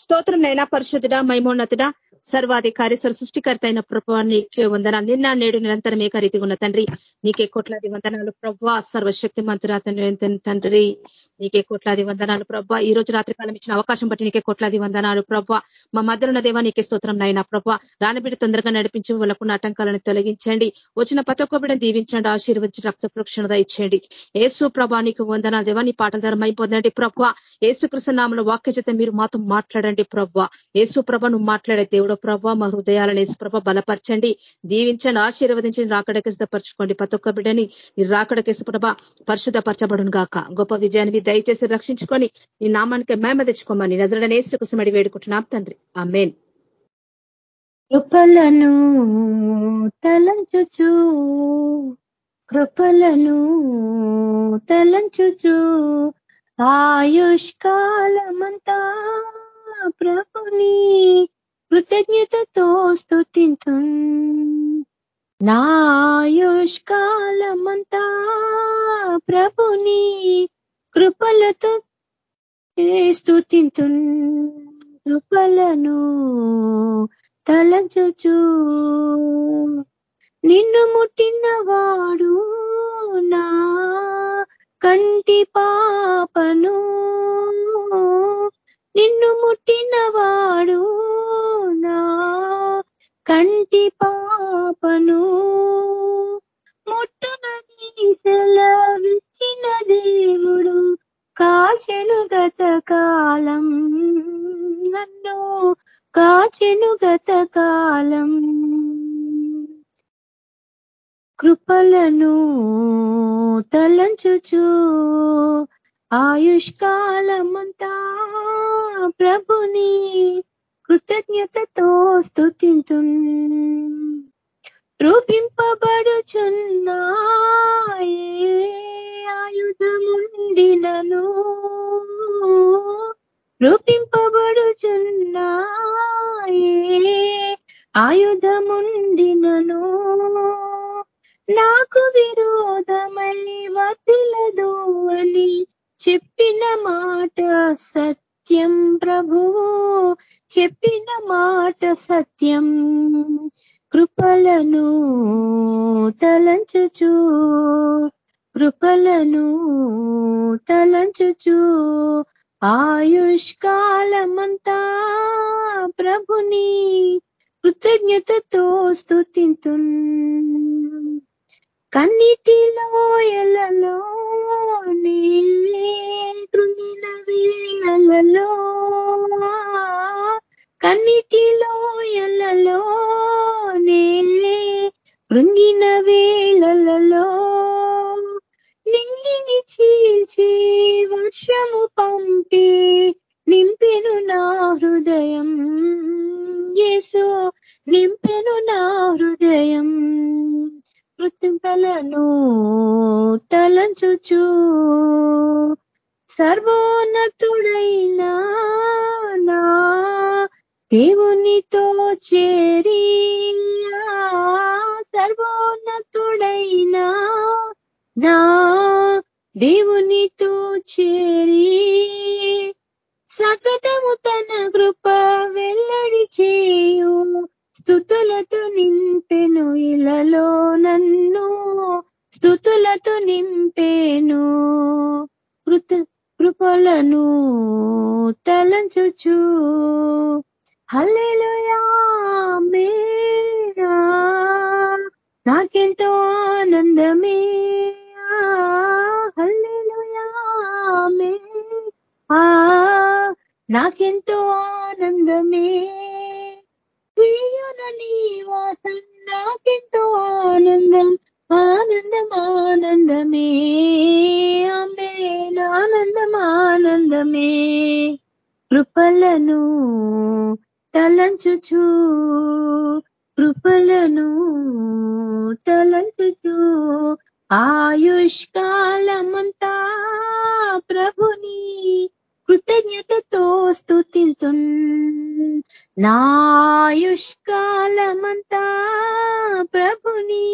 స్తోత్రం నైనా పరిశుద్ధుడ మైమోన్నతుడ సర్వాధికారి సర్ సృష్టికర్త అయిన ప్రభావ నీకే వందనాలు. నిన్న నేడు నిరంతరం ఏకరీతిగా ఉన్న తండ్రి. నీకే కోట్లాది వందనాలు ప్రభా సర్వశక్తి మంతురా తండ్రి నీకే కోట్లాది వందనాలు ప్రభా. ఈ రోజు రాత్రి కాలం ఇచ్చిన అవకాశం బట్టి నీకే కోట్లాది వందనాలు ప్రభా. మా మధ్యలో దేవా నీకే స్తోత్రం నైనా ప్రభా. రాణబిడ్డ తొందరగా నడిపించి వాళ్ళకున్న ఆటంకాలను తొలగించండి. వచ్చిన ప్రతి ఒక్క బిడ్డను దీవించండి ఆశీర్వదించి రక్త ప్రోక్షణ ఇచ్చేయండి. ఏసు ప్రభా నీకు వందనాలు. దేవా నీ పాటల ధర అయిపోందండి ప్రభా. ఏసుకృష్ణ నామల వాక్య చేత మీరు మాతో మాట్లాడండి. మాట్లాడండి ప్రభ. యేసు ప్రభ నువ్వు మాట్లాడే దేవుడు ప్రభ. మా హృదయాలను ఏసు ప్రభ బలపరచండి. దీవించండి ఆశీర్వదించండి రాకడకి సిద్ధపరచుకోండి. ప్రతి ఒక్క బిడ్డని ఈ రాకడకేసు ప్రభ పరిశుద్ధపరచబడును గాక. గొప్ప విజయాన్ని దయచేసి రక్షించుకొని నీ నామానికి మేమ తెచ్చుకోమని నజరడనే కుసమడి వేడుకుంటున్నాం తండ్రి. ఆ మేన్ కృపలను తలంచుచు కృపలను తలంచుచు ఆయుష్కాలమంతా ప్రభుని కృతజ్ఞతతో స్థుతింతు నాయుష్కాలమంతా ప్రభుని కృపలతో స్థుతింతు కృపలను తలచుచు. నిన్ను ముట్టినవాడు నా కంటి పాపను నిన్ను ముట్టినవాడు నా కంటి పాపను. ముట్టునని సెలవిచ్చిన దేవుడు కాచెను గత కాలం. నన్ను కాచెను గత కాలం. కృపలను తలంచుచు ఆయుష్కాలమంతా ప్రభుని కృతజ్ఞతతో స్థుతింతు రూపింపబడుచున్నా ఆయుధముండినను. రూపింపబడుచున్నా ఆయుధముండినను. నాకు విరోధమై వర్తిలదు అని చెప్పిన మాట సత్యం ప్రభువు చెప్పిన మాట సత్యం. కృపలను తలంచుచు కృపలను తలంచుచు. ఆయుష్కాలమంతా ప్రభుని కృతజ్ఞతతో స్థుతింతు కన్నిటిలో ఎలలో నీళ్ళే కృంగిన వేళలలో కన్నిటిలో ఎలలో నేలే కృంగిన వేళలలో. నింగిని చీల్చి వర్షము పంపి నింపెను నా హృదయం. యేసు నింపెను నా హృదయం. కృతింపలను తలంచుచూ సర్వోన్నతుడైనా నా దేవునితో చేరి సర్వోన్నతుడైనా నా దేవునితో చేరి సగతము తన కృప వెల్లడి చేయు స్థుతులతో నింపెను ఇలలో నన్ను స్థుతులతో నింపేను కృత కృపలను తలంచుచు. హల్లెలుయా నాకెంతో ఆనందమే. హల్లెలుయా మే నాకెంతో ఆనందమే. తీయన నీ వాసం నాకెంతో ఆనందం ఆనందం ఆనందమే. అమ్మే ఆనందం ఆనందమే కృపలను తలంచుచు కృపలను తలంచుచు. ఆయుష్కాలమంతా ప్రభుని కృతజ్ఞతతో స్థుతిల్తు నాయుష్కాలమంతా ప్రభుని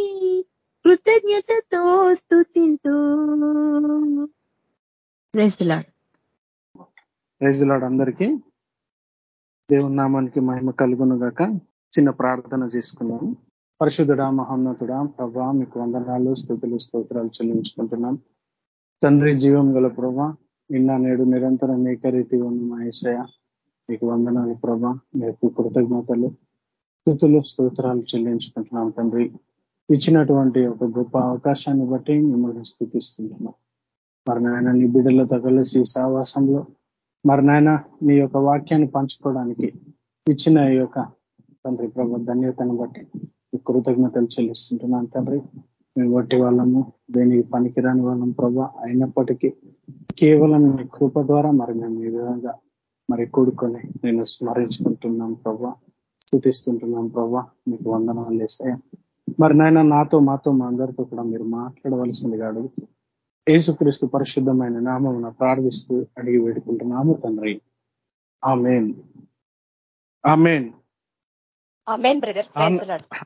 కృతజ్ఞతతో స్థుతింతూ ప్రైజ్ లాడ్ అందరికీ దేవుని నామానికి మహిమ కలుగును గాక. చిన్న ప్రార్థన చేసుకున్నాము పరిశుద్ధుడా మహోన్నతుడా ప్రభా మీకు వందనాలు స్థుతులు స్తోత్రాలు చెల్లించుకుంటున్నాం. తండ్రి జీవం గల ప్రభా నిన్న నేడు నిరంతరం ఏకరీతి ఉన్న మహేశయ మీకు వందనాలు ప్రభా మీకు కృతజ్ఞతలు స్థుతులు స్తోత్రాలు చెల్లించుకుంటున్నాం తండ్రి. ఇచ్చినటువంటి ఒక గొప్ప అవకాశాన్ని బట్టి మిమ్మల్ని స్థుతిస్తుంటున్నాం మరి నాయన నీ బిడ్డలతో కలిసి సావాసంలో మరి నాయన నీ యొక్క వాక్యాన్ని పంచుకోవడానికి ఇచ్చిన ఈ యొక్క తండ్రి ప్రభు ధన్యతను బట్టి కృతజ్ఞతలు చెల్లిస్తుంటున్నాను తండ్రి. మేము బట్టి వాళ్ళము దేనికి పనికిరాని వాళ్ళం ప్రభా అయినప్పటికీ కేవలం మీ కృప ద్వారా మరి మేము ఈ విధంగా మరి కూడుకొని నేను స్మరించుకుంటున్నాం ప్రభా స్థుతిస్తుంటున్నాం ప్రభా. మీకు వందనాలు వేస్తాయి మరి నాయన నాతో మాతో మా అందరితో కూడా మీరు మాట్లాడవలసిందిగా అడుగుతూ యేసుక్రీస్తు పరిశుద్ధమైన నామం ప్రార్థిస్తూ అడిగి వేడుకుంటున్నాము తండ్రి. ఆమెన్. ఆమెన్.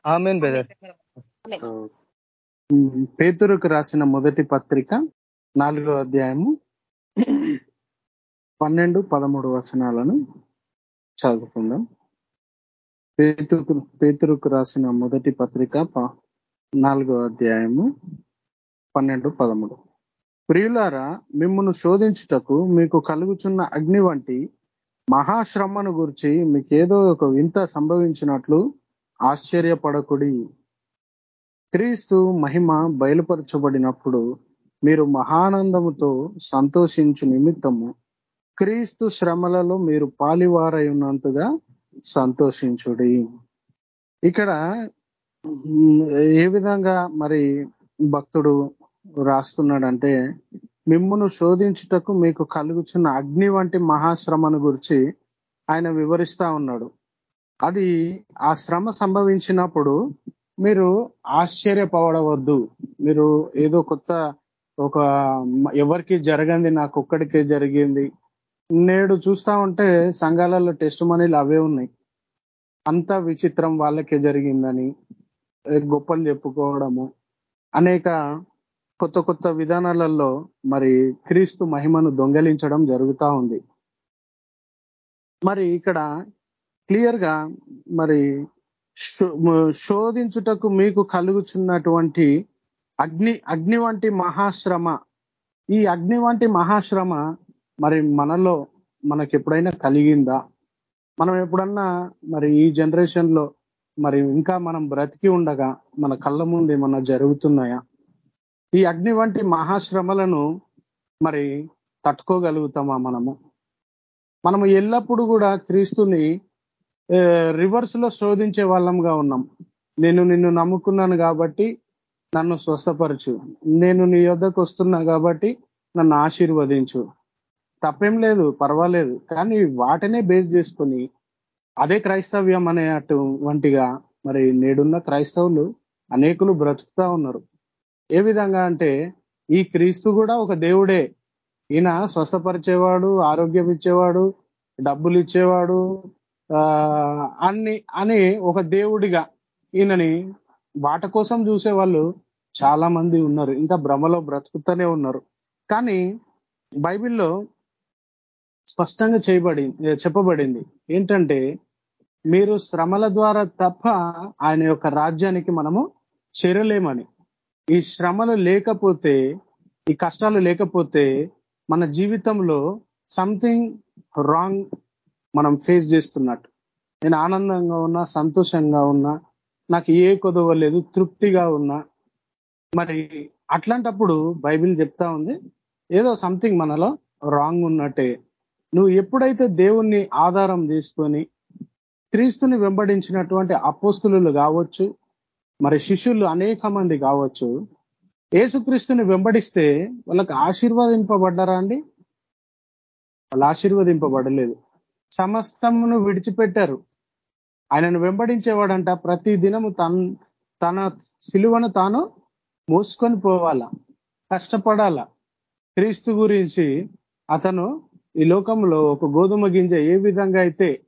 Amen brother. పేతురుకు రాసిన మొదటి పత్రిక నాలుగో అధ్యాయము పన్నెండు పదమూడు వచనాలను చదువుకుందాం. పేతుకు పేతురుకు రాసిన మొదటి పత్రిక నాలుగో అధ్యాయము పన్నెండు పదమూడు. ప్రియులారా మిమ్మల్ని శోధించుటకు మీకు కలుగుచున్న అగ్ని వంటి మహాశ్రమను గురించి మీకేదో ఒక వింత సంభవించినట్లు ఆశ్చర్యపడకుడి. క్రీస్తు మహిమ బయలుపరచబడినప్పుడు మీరు మహానందముతో సంతోషించు నిమిత్తము క్రీస్తు శ్రమలలో మీరు పాలివారై ఉన్నంతగా సంతోషించుడి. ఇక్కడ ఏ విధంగా మరి భక్తుడు రాస్తున్నాడంటే మిమ్మును శోధించుటకు మీకు కలుగుచున్న అగ్ని వంటి మహాశ్రమను గురించి ఆయన వివరిస్తా ఉన్నాడు. అది ఆ శ్రమ సంభవించినప్పుడు మీరు ఆశ్చర్యపడవద్దు మీరు ఏదో కొత్త ఒక ఎవరికి జరగంది నాకు ఒక్కడికే జరిగింది. నేడు చూస్తా ఉంటే సంఘాలలో టెస్ట్ మనీలు అవే ఉన్నాయి. అంత విచిత్రం వాళ్ళకే జరిగిందని గొప్పలు చెప్పుకోవడము అనేక కొత్త కొత్త విధానాలలో మరి క్రీస్తు మహిమను దొంగలించడం జరుగుతూ ఉంది. మరి ఇక్కడ క్లియర్గా మరి శోధించుటకు మీకు కలుగుచున్నటువంటి అగ్ని అగ్ని వంటి మహాశ్రమ ఈ అగ్ని వంటి మహాశ్రమ మరి మనలో మనకి ఎప్పుడైనా కలిగిందా? మనం ఎప్పుడన్నా మరి ఈ జనరేషన్లో మరి ఇంకా మనం బ్రతికి ఉండగా మన కళ్ళ ముందు ఏమన్నా జరుగుతున్నాయా? ఈ అగ్ని వంటి మహాశ్రమలను మరి తట్టుకోగలుగుతామా మనము? మనము ఎల్లప్పుడూ కూడా క్రీస్తుని రివర్స్లో శోధించే వాళ్ళంగా ఉన్నాం. నేను నిన్ను నమ్ముకున్నాను కాబట్టి నన్ను స్వస్థపరచు. నేను నీ యొద్దకు వస్తున్నా కాబట్టి నన్ను ఆశీర్వదించు. తప్పేం లేదు పర్వాలేదు. కానీ వాటినే బేస్ చేసుకొని అదే క్రైస్తవ్యం అనే వంటిగా మరి నేడున్న క్రైస్తవులు అనేకులు బ్రతుకుతా ఉన్నారు. ఏ విధంగా అంటే ఈ క్రీస్తు కూడా ఒక దేవుడే. ఈయన స్వస్థపరిచేవాడు ఆరోగ్యం ఇచ్చేవాడు డబ్బులు ఇచ్చేవాడు అన్ని అని ఒక దేవుడిగా ఈయనని వాట కోసం చూసే వాళ్ళు చాలా మంది ఉన్నారు. ఇంకా భ్రమలో బ్రతుకుతూనే ఉన్నారు. కానీ బైబిల్లో స్పష్టంగా చేయబడి చెప్పబడింది ఏంటంటే మీరు శ్రమల ద్వారా తప్ప ఆయన యొక్క రాజ్యానికి మనము చేరలేమని. ఈ శ్రమలు లేకపోతే ఈ కష్టాలు లేకపోతే మన జీవితంలో సంథింగ్ రాంగ్ మనం ఫేస్ చేస్తున్నట్టు. నేను ఆనందంగా ఉన్నా సంతోషంగా ఉన్నా నాకు ఏ కొదవలేదు తృప్తిగా ఉన్నా. మరి అట్లాంటప్పుడు బైబిల్ చెప్తా ఉంది ఏదో సంథింగ్ మనలో రాంగ్ ఉన్నట్టే. నువ్వు ఎప్పుడైతే దేవుణ్ణి ఆధారం తీసుకొని క్రీస్తుని వెంబడించినటువంటి అపోస్తులు కావచ్చు మరి శిష్యులు అనేక మంది కావచ్చు. ఏసుక్రీస్తుని వెంబడిస్తే వాళ్ళకి ఆశీర్వదింపబడ్డారా అండి? వాళ్ళు ఆశీర్వదింపబడలేదు. సమస్తమును విడిచిపెట్టారు. ఆయనను వెంబడించేవాడంట. ప్రతి దినము తన తన సిలువను తాను మోసుకొని పోవాలా? కష్టపడాల? క్రీస్తు గురించి అతను ఈ లోకంలో ఒక గోధుమ గింజ ఏ విధంగా అయితే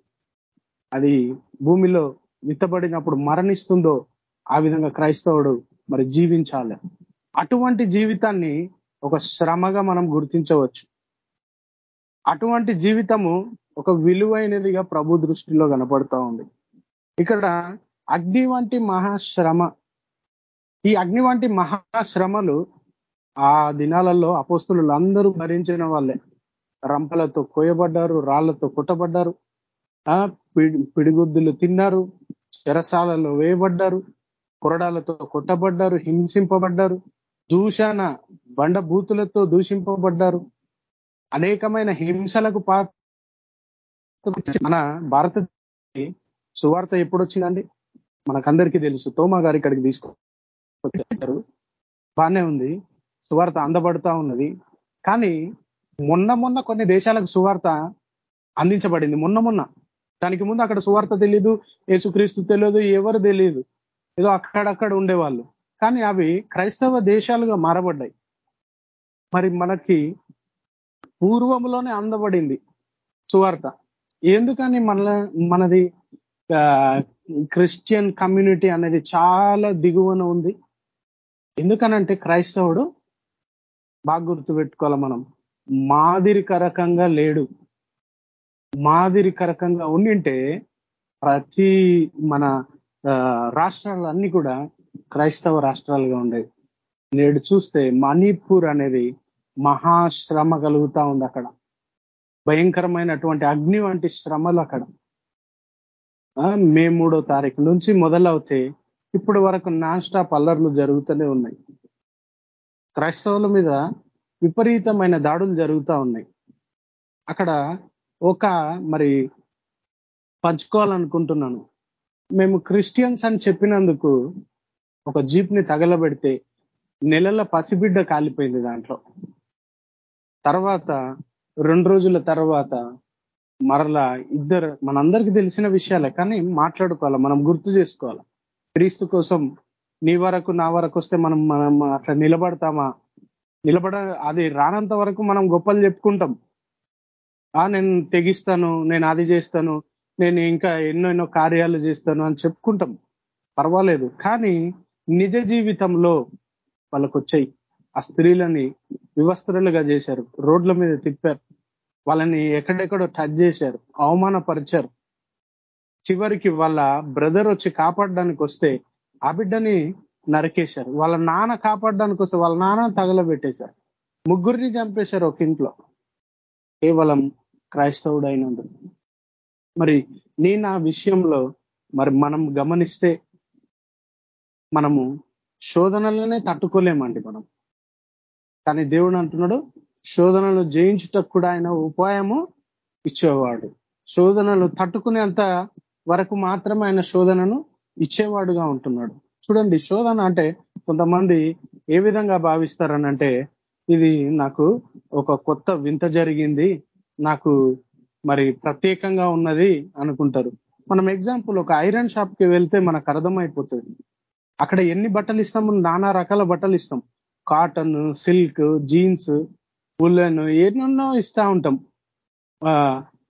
అది భూమిలో విత్తబడినప్పుడు మరణిస్తుందో ఆ విధంగా క్రైస్తవుడు మరి జీవించాలి. అటువంటి జీవితాన్ని ఒక శ్రమగా మనం గుర్తించవచ్చు. అటువంటి జీవితము ఒక విలువైనదిగా ప్రభు దృష్టిలో కనపడతా ఉంది. ఇక్కడ అగ్ని వంటి మహాశ్రమ ఈ అగ్ని వంటి మహాశ్రమలు ఆ దినాలలో అపోస్తులు అందరూ భరించిన వాళ్ళే. రంపలతో కోయబడ్డారు రాళ్ళతో కుట్టబడ్డారు ఆ పిడిగుద్దులు తిన్నారు చెరసాలలో వేయబడ్డారు కొరడాలతో కొట్టబడ్డారు హింసింపబడ్డారు దూషణ బండభూతులతో దూషింపబడ్డారు. అనేకమైన హింసలకు మన భారత సువార్త ఎప్పుడు వచ్చిందండి మనకందరికీ తెలుసు. తోమా గారి ఇక్కడికి తీసుకొచ్చారు. బాగానే ఉంది. సువార్త అందబడుతా ఉన్నది. కానీ మొన్న మొన్న కొన్ని దేశాలకు సువార్త అందించబడింది. మొన్న మొన్న. దానికి ముందు అక్కడ సువార్త తెలియదు యేసుక్రీస్తు తెలియదు ఎవరు తెలియదు ఏదో అక్కడక్కడ ఉండేవాళ్ళు. కానీ అవి క్రైస్తవ దేశాలుగా మారబడ్డాయి. మరి మనకి పూర్వంలోనే అందబడింది సువార్త. ఎందుకని మన మనది క్రిస్టియన్ కమ్యూనిటీ అనేది చాలా దిగువన ఉంది? ఎందుకనంటే క్రైస్తవుడు బాగా గుర్తుపెట్టుకోవాలి మనం మాదిరికరకంగా లేడు. మాదిరికరకంగా ఉండింటే ప్రతి మన రాష్ట్రాలు అన్ని కూడా క్రైస్తవ రాష్ట్రాలుగా ఉండేవి. నేడు చూస్తే మణిపూర్ అనేది మహాశ్రమ కలుగుతా ఉంది అక్కడ. భయంకరమైనటువంటి అగ్ని వంటి శ్రమలు అక్కడ. మే మూడో తారీఖు నుంచి మొదలవుతే ఇప్పటి వరకు నాన్ స్టాప్ అల్లర్లు జరుగుతూనే ఉన్నాయి. క్రైస్తవుల మీద విపరీతమైన దాడులు జరుగుతూ ఉన్నాయి. అక్కడ ఒక మరి పంచుకోవాలనుకుంటున్నాను. మేము క్రిస్టియన్స్ అని చెప్పినందుకు ఒక జీప్ని తగలబెడితే నెలల పసిబిడ్డ కాలిపోయింది దాంట్లో. తర్వాత రెండు రోజుల తర్వాత మరలా ఇద్దరు మనందరికి తెలిసిన విషయాలే కానీ మాట్లాడుకోవాలి మనం గుర్తు చేసుకోవాలి. క్రీస్తు కోసం నీ వరకు నా వరకు వస్తే మనం మనం అట్లా నిలబడతామా? నిలబడ అది రానంత వరకు మనం గొప్పలు చెప్పుకుంటాం. నేను తెగిస్తాను నేను అది చేస్తాను నేను ఇంకా ఎన్నో ఎన్నో కార్యాలు చేస్తాను అని చెప్పుకుంటాం. పర్వాలేదు. కానీ నిజ జీవితంలో వాళ్ళకు వచ్చాయి ఆ స్త్రీలని వివస్త్రులుగా చేశారు. రోడ్ల మీద తిప్పారు. వాళ్ళని ఎక్కడెక్కడో టచ్ చేశారు. అవమానపరిచారు. చివరికి వాళ్ళ బ్రదర్ వచ్చి కాపాడడానికి వస్తే ఆ బిడ్డని నరికేశారు. వాళ్ళ నాన్న కాపాడడానికి వస్తే వాళ్ళ నాన్న తగలబెట్టేశారు. ముగ్గురిని చంపేశారు ఒక ఇంట్లో. కేవలం క్రైస్తవుడు అయినందుకు మరి నేను ఆ విషయంలో మరి మనం గమనిస్తే మనము శోధనలనే తట్టుకోలేమండి మనం. కానీ దేవుడు అంటున్నాడు శోధనలు జయించుటకు కూడా ఆయన ఉపాయము ఇచ్చేవాడు. శోధనలు తట్టుకునేంత వరకు మాత్రమే ఆయన శోధనను ఇచ్చేవాడుగా ఉంటున్నాడు. చూడండి శోధన అంటే కొంతమంది ఏ విధంగా భావిస్తారనంటే ఇది నాకు ఒక కొత్త వింత జరిగింది నాకు మరి ప్రత్యేకంగా ఉన్నది అనుకుంటారు. మనం ఎగ్జాంపుల్ ఒక ఐరన్ షాప్కి వెళ్తే మనకు అర్థమైపోతుంది. అక్కడ ఎన్ని బట్టలు ఇస్తాం? నానా రకాల బట్టలు ఇస్తాం. కాటన్ సిల్క్ జీన్స్ ఉల్లెన్ ఎన్నెన్నో ఇస్తా ఉంటాం.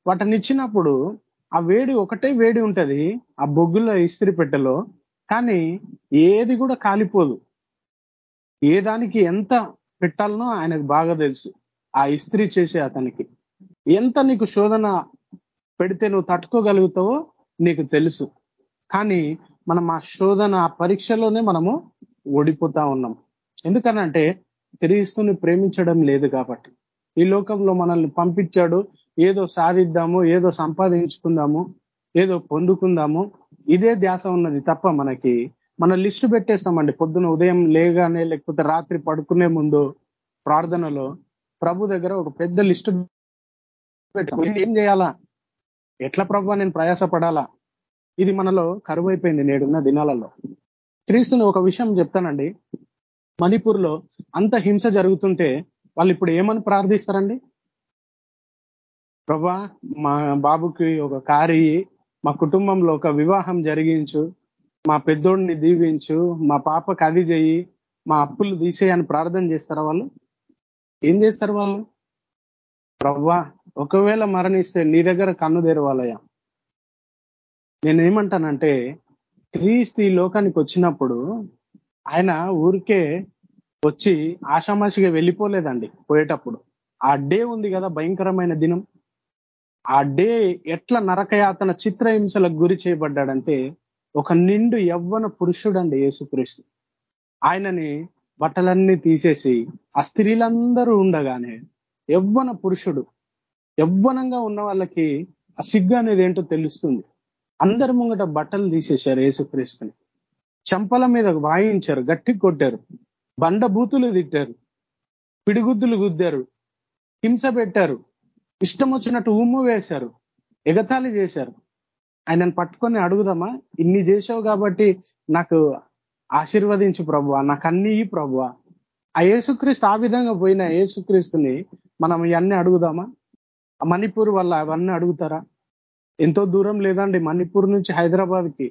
వాటిని ఇచ్చినప్పుడు ఆ వేడి ఒకటే వేడి ఉంటది. ఆ బొగ్గులో ఇస్త్రీ పెట్టెలో. కానీ ఏది కూడా కాలిపోదు. ఏ దానికి ఎంత పెట్టాలనో ఆయనకు బాగా తెలుసు. ఆ ఇస్త్రీ చేసే అతనికి. ఎంత నీకు శోధన పెడితే నువ్వు తట్టుకోగలుగుతావో నీకు తెలుసు. కానీ మనం ఆ శోధన ఆ పరీక్షలోనే మనము ఓడిపోతా ఉన్నాం. ఎందుకనంటే క్రీస్తుని ప్రేమించడం లేదు కాబట్టి. ఈ లోకంలో మనల్ని పంపించాడు ఏదో సాధిద్దాము ఏదో సంపాదించుకుందాము ఏదో పొందుకుందాము. ఇదే ధ్యాస ఉన్నది తప్ప మనకి. మన లిస్టు పెట్టేస్తామండి. పొద్దున ఉదయం లేగానే లేకపోతే రాత్రి పడుకునే ముందు ప్రార్థనలో ప్రభు దగ్గర ఒక పెద్ద లిస్టు ఏం చేయాలా? ఎట్లా ప్రభు నేను ప్రయాసపడాలా? ఇది మనలో కరువు అయిపోయింది నేడున్న దినాలలో. క్రీస్తుని ఒక విషయం చెప్తానండి. మణిపూర్లో అంత హింస జరుగుతుంటే వాళ్ళు ఇప్పుడు ఏమని ప్రార్థిస్తారండి? ప్రభా మా బాబుకి ఒక కారి మా కుటుంబంలో ఒక వివాహం జరిగించు మా పెద్దోడిని దీవించు మా పాపకు అది చేయి మా అప్పులు తీసేయని ప్రార్థన చేస్తారా వాళ్ళు? ఏం చేస్తారు వాళ్ళు? ప్రవ్వా ఒకవేళ మరణిస్తే నీ దగ్గర కన్ను తెరవాలయ్యా. నేనేమంటానంటే క్రీస్తు ఈ లోకానికి వచ్చినప్పుడు ఆయన ఊరికే వచ్చి ఆషామాషిగా వెళ్ళిపోలేదండి పోయేటప్పుడు. ఆ డే ఉంది కదా భయంకరమైన దినం. ఆ డే ఎట్లా నరకయాతన చిత్రహింసలకు గురి చేయబడ్డాడంటే ఒక నిండు యవ్వన పురుషుడండి యేసుక్రీస్తు. ఆయనని బట్టలన్నీ తీసేసి ఆ స్త్రీలందరూ ఉండగానే యవ్వన పురుషుడు యవ్వనంగా ఉన్న వాళ్ళకి ఆ సిగ్గు అనేది ఏంటో తెలుస్తుంది. అందరి ముంగట బట్టలు తీసేశారు యేసుక్రీస్తుని. చంపల మీద వాయించారు గట్టి కొట్టారు. బండ బూతులు తిట్టారు. పిడిగుద్దులు గుద్దారు. హింస పెట్టారు. ఇష్టం వచ్చినట్టు ఉమ్ము వేశారు. ఎగతాళి చేశారు. ఆయనను పట్టుకొని అడుగుదామా? ఇన్ని చేసావు కాబట్టి నాకు ఆశీర్వదించు ప్రభువా. నాకు అన్ని ప్రభువా. ఆ యేసుక్రీస్తు ఆ విధంగా పోయిన యేసుక్రీస్తుని మనం ఇవన్నీ అడుగుదామా? మణిపూర్ వల్ల అవన్నీ అడుగుతారా? ఎంతో దూరం లేదండి మణిపూర్ నుంచి హైదరాబాద్కి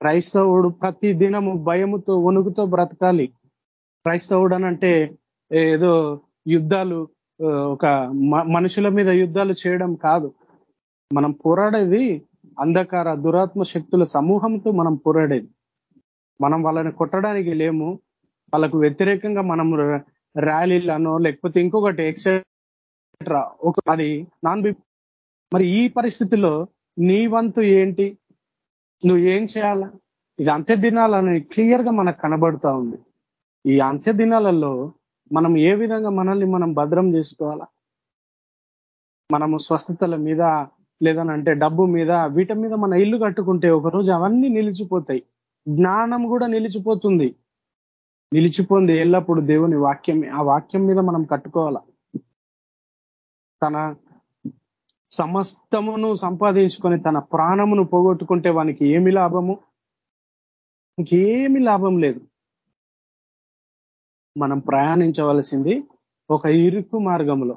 క్రైస్తవుడు ప్రతి దినము భయముతో వణుకుతో బ్రతకాలి. క్రైస్తవుడు అంటే ఏదో యుద్ధాలు ఒక మనుషుల మీద యుద్ధాలు చేయడం కాదు. మనం పోరాడేది అంధకార దురాత్మ శక్తుల సమూహంతో మనం పోరాడేది. మనం వాళ్ళని కొట్టడానికి లేము. వాళ్ళకు వ్యతిరేకంగా మనం ర్యాలీలను లేకపోతే ఇంకొకటి ఎక్సెట్రా ఒక అది నాన్ మరి ఈ పరిస్థితిలో నీ వంతు ఏంటి? నువ్వు ఏం చేయాలా? ఇది అంత్య దినాలని క్లియర్గా మనకు కనబడుతూ ఉంది. ఈ అంత్య దినాలలో మనం ఏ విధంగా మనల్ని మనం భద్రం చేసుకోవాలా? మనము స్వస్థతల మీద లేదనంటే డబ్బు మీద వీటి మీద మన ఇల్లు కట్టుకుంటే ఒకరోజు అవన్నీ నిలిచిపోతాయి. జ్ఞానం కూడా నిలిచిపోతుంది. నిలిచిపోంది ఎల్లప్పుడు దేవుని వాక్యం ఆ వాక్యం మీద మనం కట్టుకోవాలా? తన సమస్తమును సంపాదించుకొని తన ప్రాణమును పోగొట్టుకుంటే వానికి ఏమి లాభము? ఇంకేమి లాభం లేదు. మనం ప్రయాణించవలసింది ఒక ఇరుకు మార్గంలో.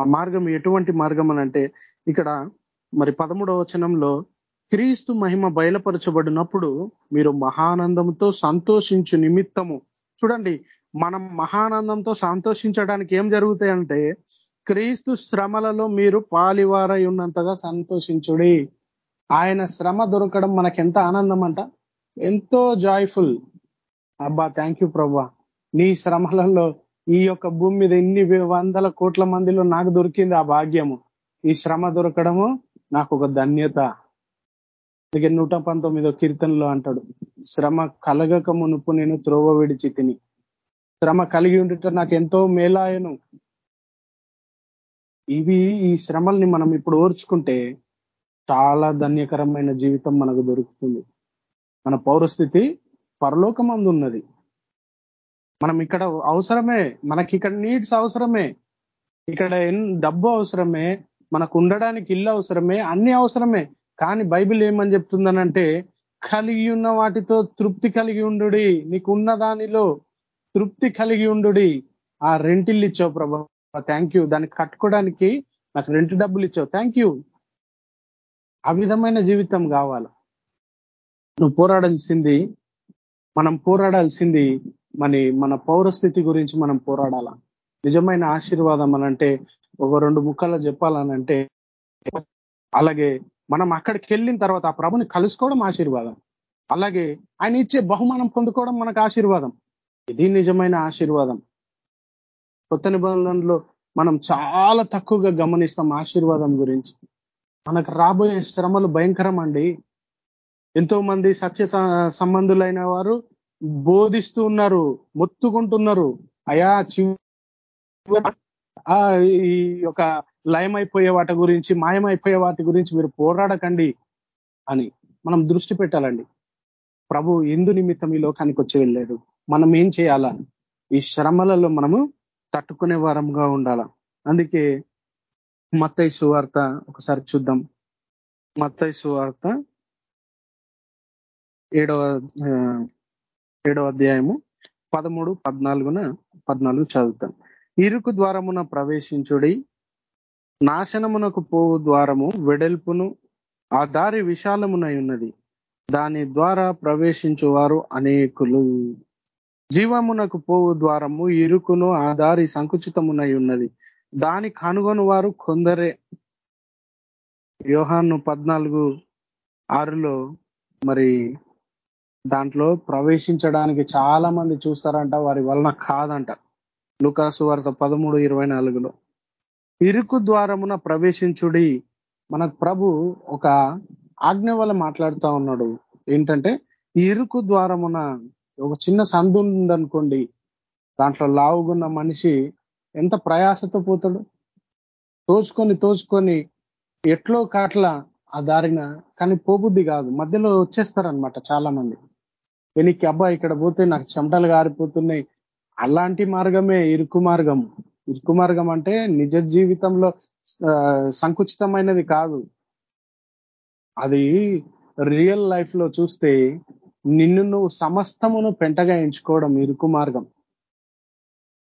ఆ మార్గం ఎటువంటి మార్గం అంటే ఇక్కడ మరి పదమూడవ వచనంలో క్రీస్తు మహిమ బయలుపరచబడినప్పుడు మీరు మహానందంతో సంతోషించు నిమిత్తము. చూడండి మనం మహానందంతో సంతోషించడానికి ఏం జరుగుతాయంటే క్రీస్తు శ్రమలలో మీరు పాలివారై ఉన్నంతగా సంతోషించుడి. ఆయన శ్రమ దొరకడం మనకెంత ఆనందం అంట ఎంతో జాయ్ఫుల్ అబ్బా థ్యాంక్ యూ ప్రభా నీ శ్రమలలో ఈ యొక్క భూమి మీద ఇన్ని వందల కోట్ల మందిలో నాకు దొరికింది ఆ భాగ్యము. ఈ శ్రమ దొరకడము నాకు ఒక ధన్యత. అందుకే నూట పంతొమ్మిదో కీర్తనలో అంటాడు శ్రమ కలగక మునుపు నేను త్రోవ విడిచి తిని. శ్రమ కలిగి ఉండటం నాకు ఎంతో మేలాయను. ఇవి ఈ శ్రమల్ని మనం ఇప్పుడు ఓర్చుకుంటే చాలా ధన్యకరమైన జీవితం మనకు దొరుకుతుంది. మన పౌరస్థితి పరలోకమందు ఉన్నది మనం ఇక్కడ అవసరమే మనకి ఇక్కడ నీడ్స్ అవసరమే ఇక్కడ డబ్బు అవసరమే మనకు ఉండడానికి ఇల్లు అవసరమే అన్ని అవసరమే. కానీ బైబిల్ ఏమని చెప్తుందనంటే కలిగి ఉన్న వాటితో తృప్తి కలిగి ఉండు నీకు ఉన్న దానిలో తృప్తి కలిగి ఉండు ఆ రెంటిల్లు ఇచ్చావు ప్రభా. థ్యాంక్ యూ దాన్ని కట్టుకోవడానికి నాకు రెంట్ డబ్బులు ఇచ్చావు. థ్యాంక్ యూ ఆ విధమైన జీవితం కావాలి? నువ్వు పోరాడాల్సింది మనం పోరాడాల్సింది మన మన పౌరస్థితి గురించి మనం పోరాడాల? నిజమైన ఆశీర్వాదం అనంటే ఒక రెండు ముక్కల్లో చెప్పాలనంటే అలాగే మనం అక్కడికి వెళ్ళిన తర్వాత ఆ ప్రభుని కలుసుకోవడం ఆశీర్వాదం. అలాగే ఆయన ఇచ్చే బహుమానం పొందుకోవడం మనకు ఆశీర్వాదం. ఇది నిజమైన ఆశీర్వాదం. కొత్త నిబంధనలో మనం చాలా తక్కువగా గమనిస్తాం ఆశీర్వాదం గురించి. మనకు రాబోయే శ్రమలు భయంకరం అండి. ఎంతో మంది సత్య సంబంధులైన వారు బోధిస్తూ ఉన్నారు మొత్తుకుంటున్నారు. అయా ఈ యొక్క లయమైపోయే వాటి గురించి మాయమైపోయే వాటి గురించి మీరు పోరాడకండి అని మనం దృష్టి పెట్టాలండి. ప్రభు ఎందు నిమిత్తం ఈ లోకానికి వచ్చి వెళ్ళాడు. మనం ఏం చేయాలా? ఈ శ్రమలలో మనము తట్టుకునే వారంగా ఉండాల? అందుకే మత్తయ్య సువార్త ఒకసారి చూద్దాం. మత్తయ్య సువార్త ఏడవ ఏడవ అధ్యాయము పదమూడు పద్నాలుగున పద్నాలుగు చదువుతాం. ఇరుకు ద్వారమున ప్రవేశించుడి నాశనమునకు పోవు ద్వారము వెడల్పును ఆ దారి విశాలమునై ఉన్నది. దాని ద్వారా ప్రవేశించువారు అనేకులు. జీవమునకు పోవు ద్వారము ఇరుకును ఆ దారి సంకుచితమునై ఉన్నది. దాని కనుగొని వారు కొందరే. వ్యూహాన్ను పద్నాలుగు ఆరులో మరి దాంట్లో ప్రవేశించడానికి చాలా మంది చూస్తారంట వారి వలన కాదంట. లుకాసు వార్త పదమూడు ఇరవై నాలుగులో. ఇరుకు ద్వారమున ప్రవేశించుడి. మనకు ప్రభు ఒక ఆజ్ఞ వల్ల మాట్లాడుతూ ఉన్నాడు. ఏంటంటే ఇరుకు ద్వారమున ఒక చిన్న సందు ఉందనుకోండి దాంట్లో లావుగున్న మనిషి ఎంత ప్రయాసతో పోతాడు? తోచుకొని తోచుకొని ఎట్లో కాట్ల ఆ దారిన కానీ పోబుద్ది కాదు. మధ్యలో వచ్చేస్తారనమాట చాలా మంది వెనక్కి అబ్బా ఇక్కడ పోతే నాకు చెమటలు గారిపోతున్నాయి. అలాంటి మార్గమే ఇరుకు మార్గం. ఇరుకు మార్గం అంటే నిజ జీవితంలో సంకుచితమైనది కాదు. అది రియల్ లైఫ్లో చూస్తే నిన్ను నువ్వు సమస్తమును పెంటగా ఎంచుకోవడం ఇరుకు మార్గం.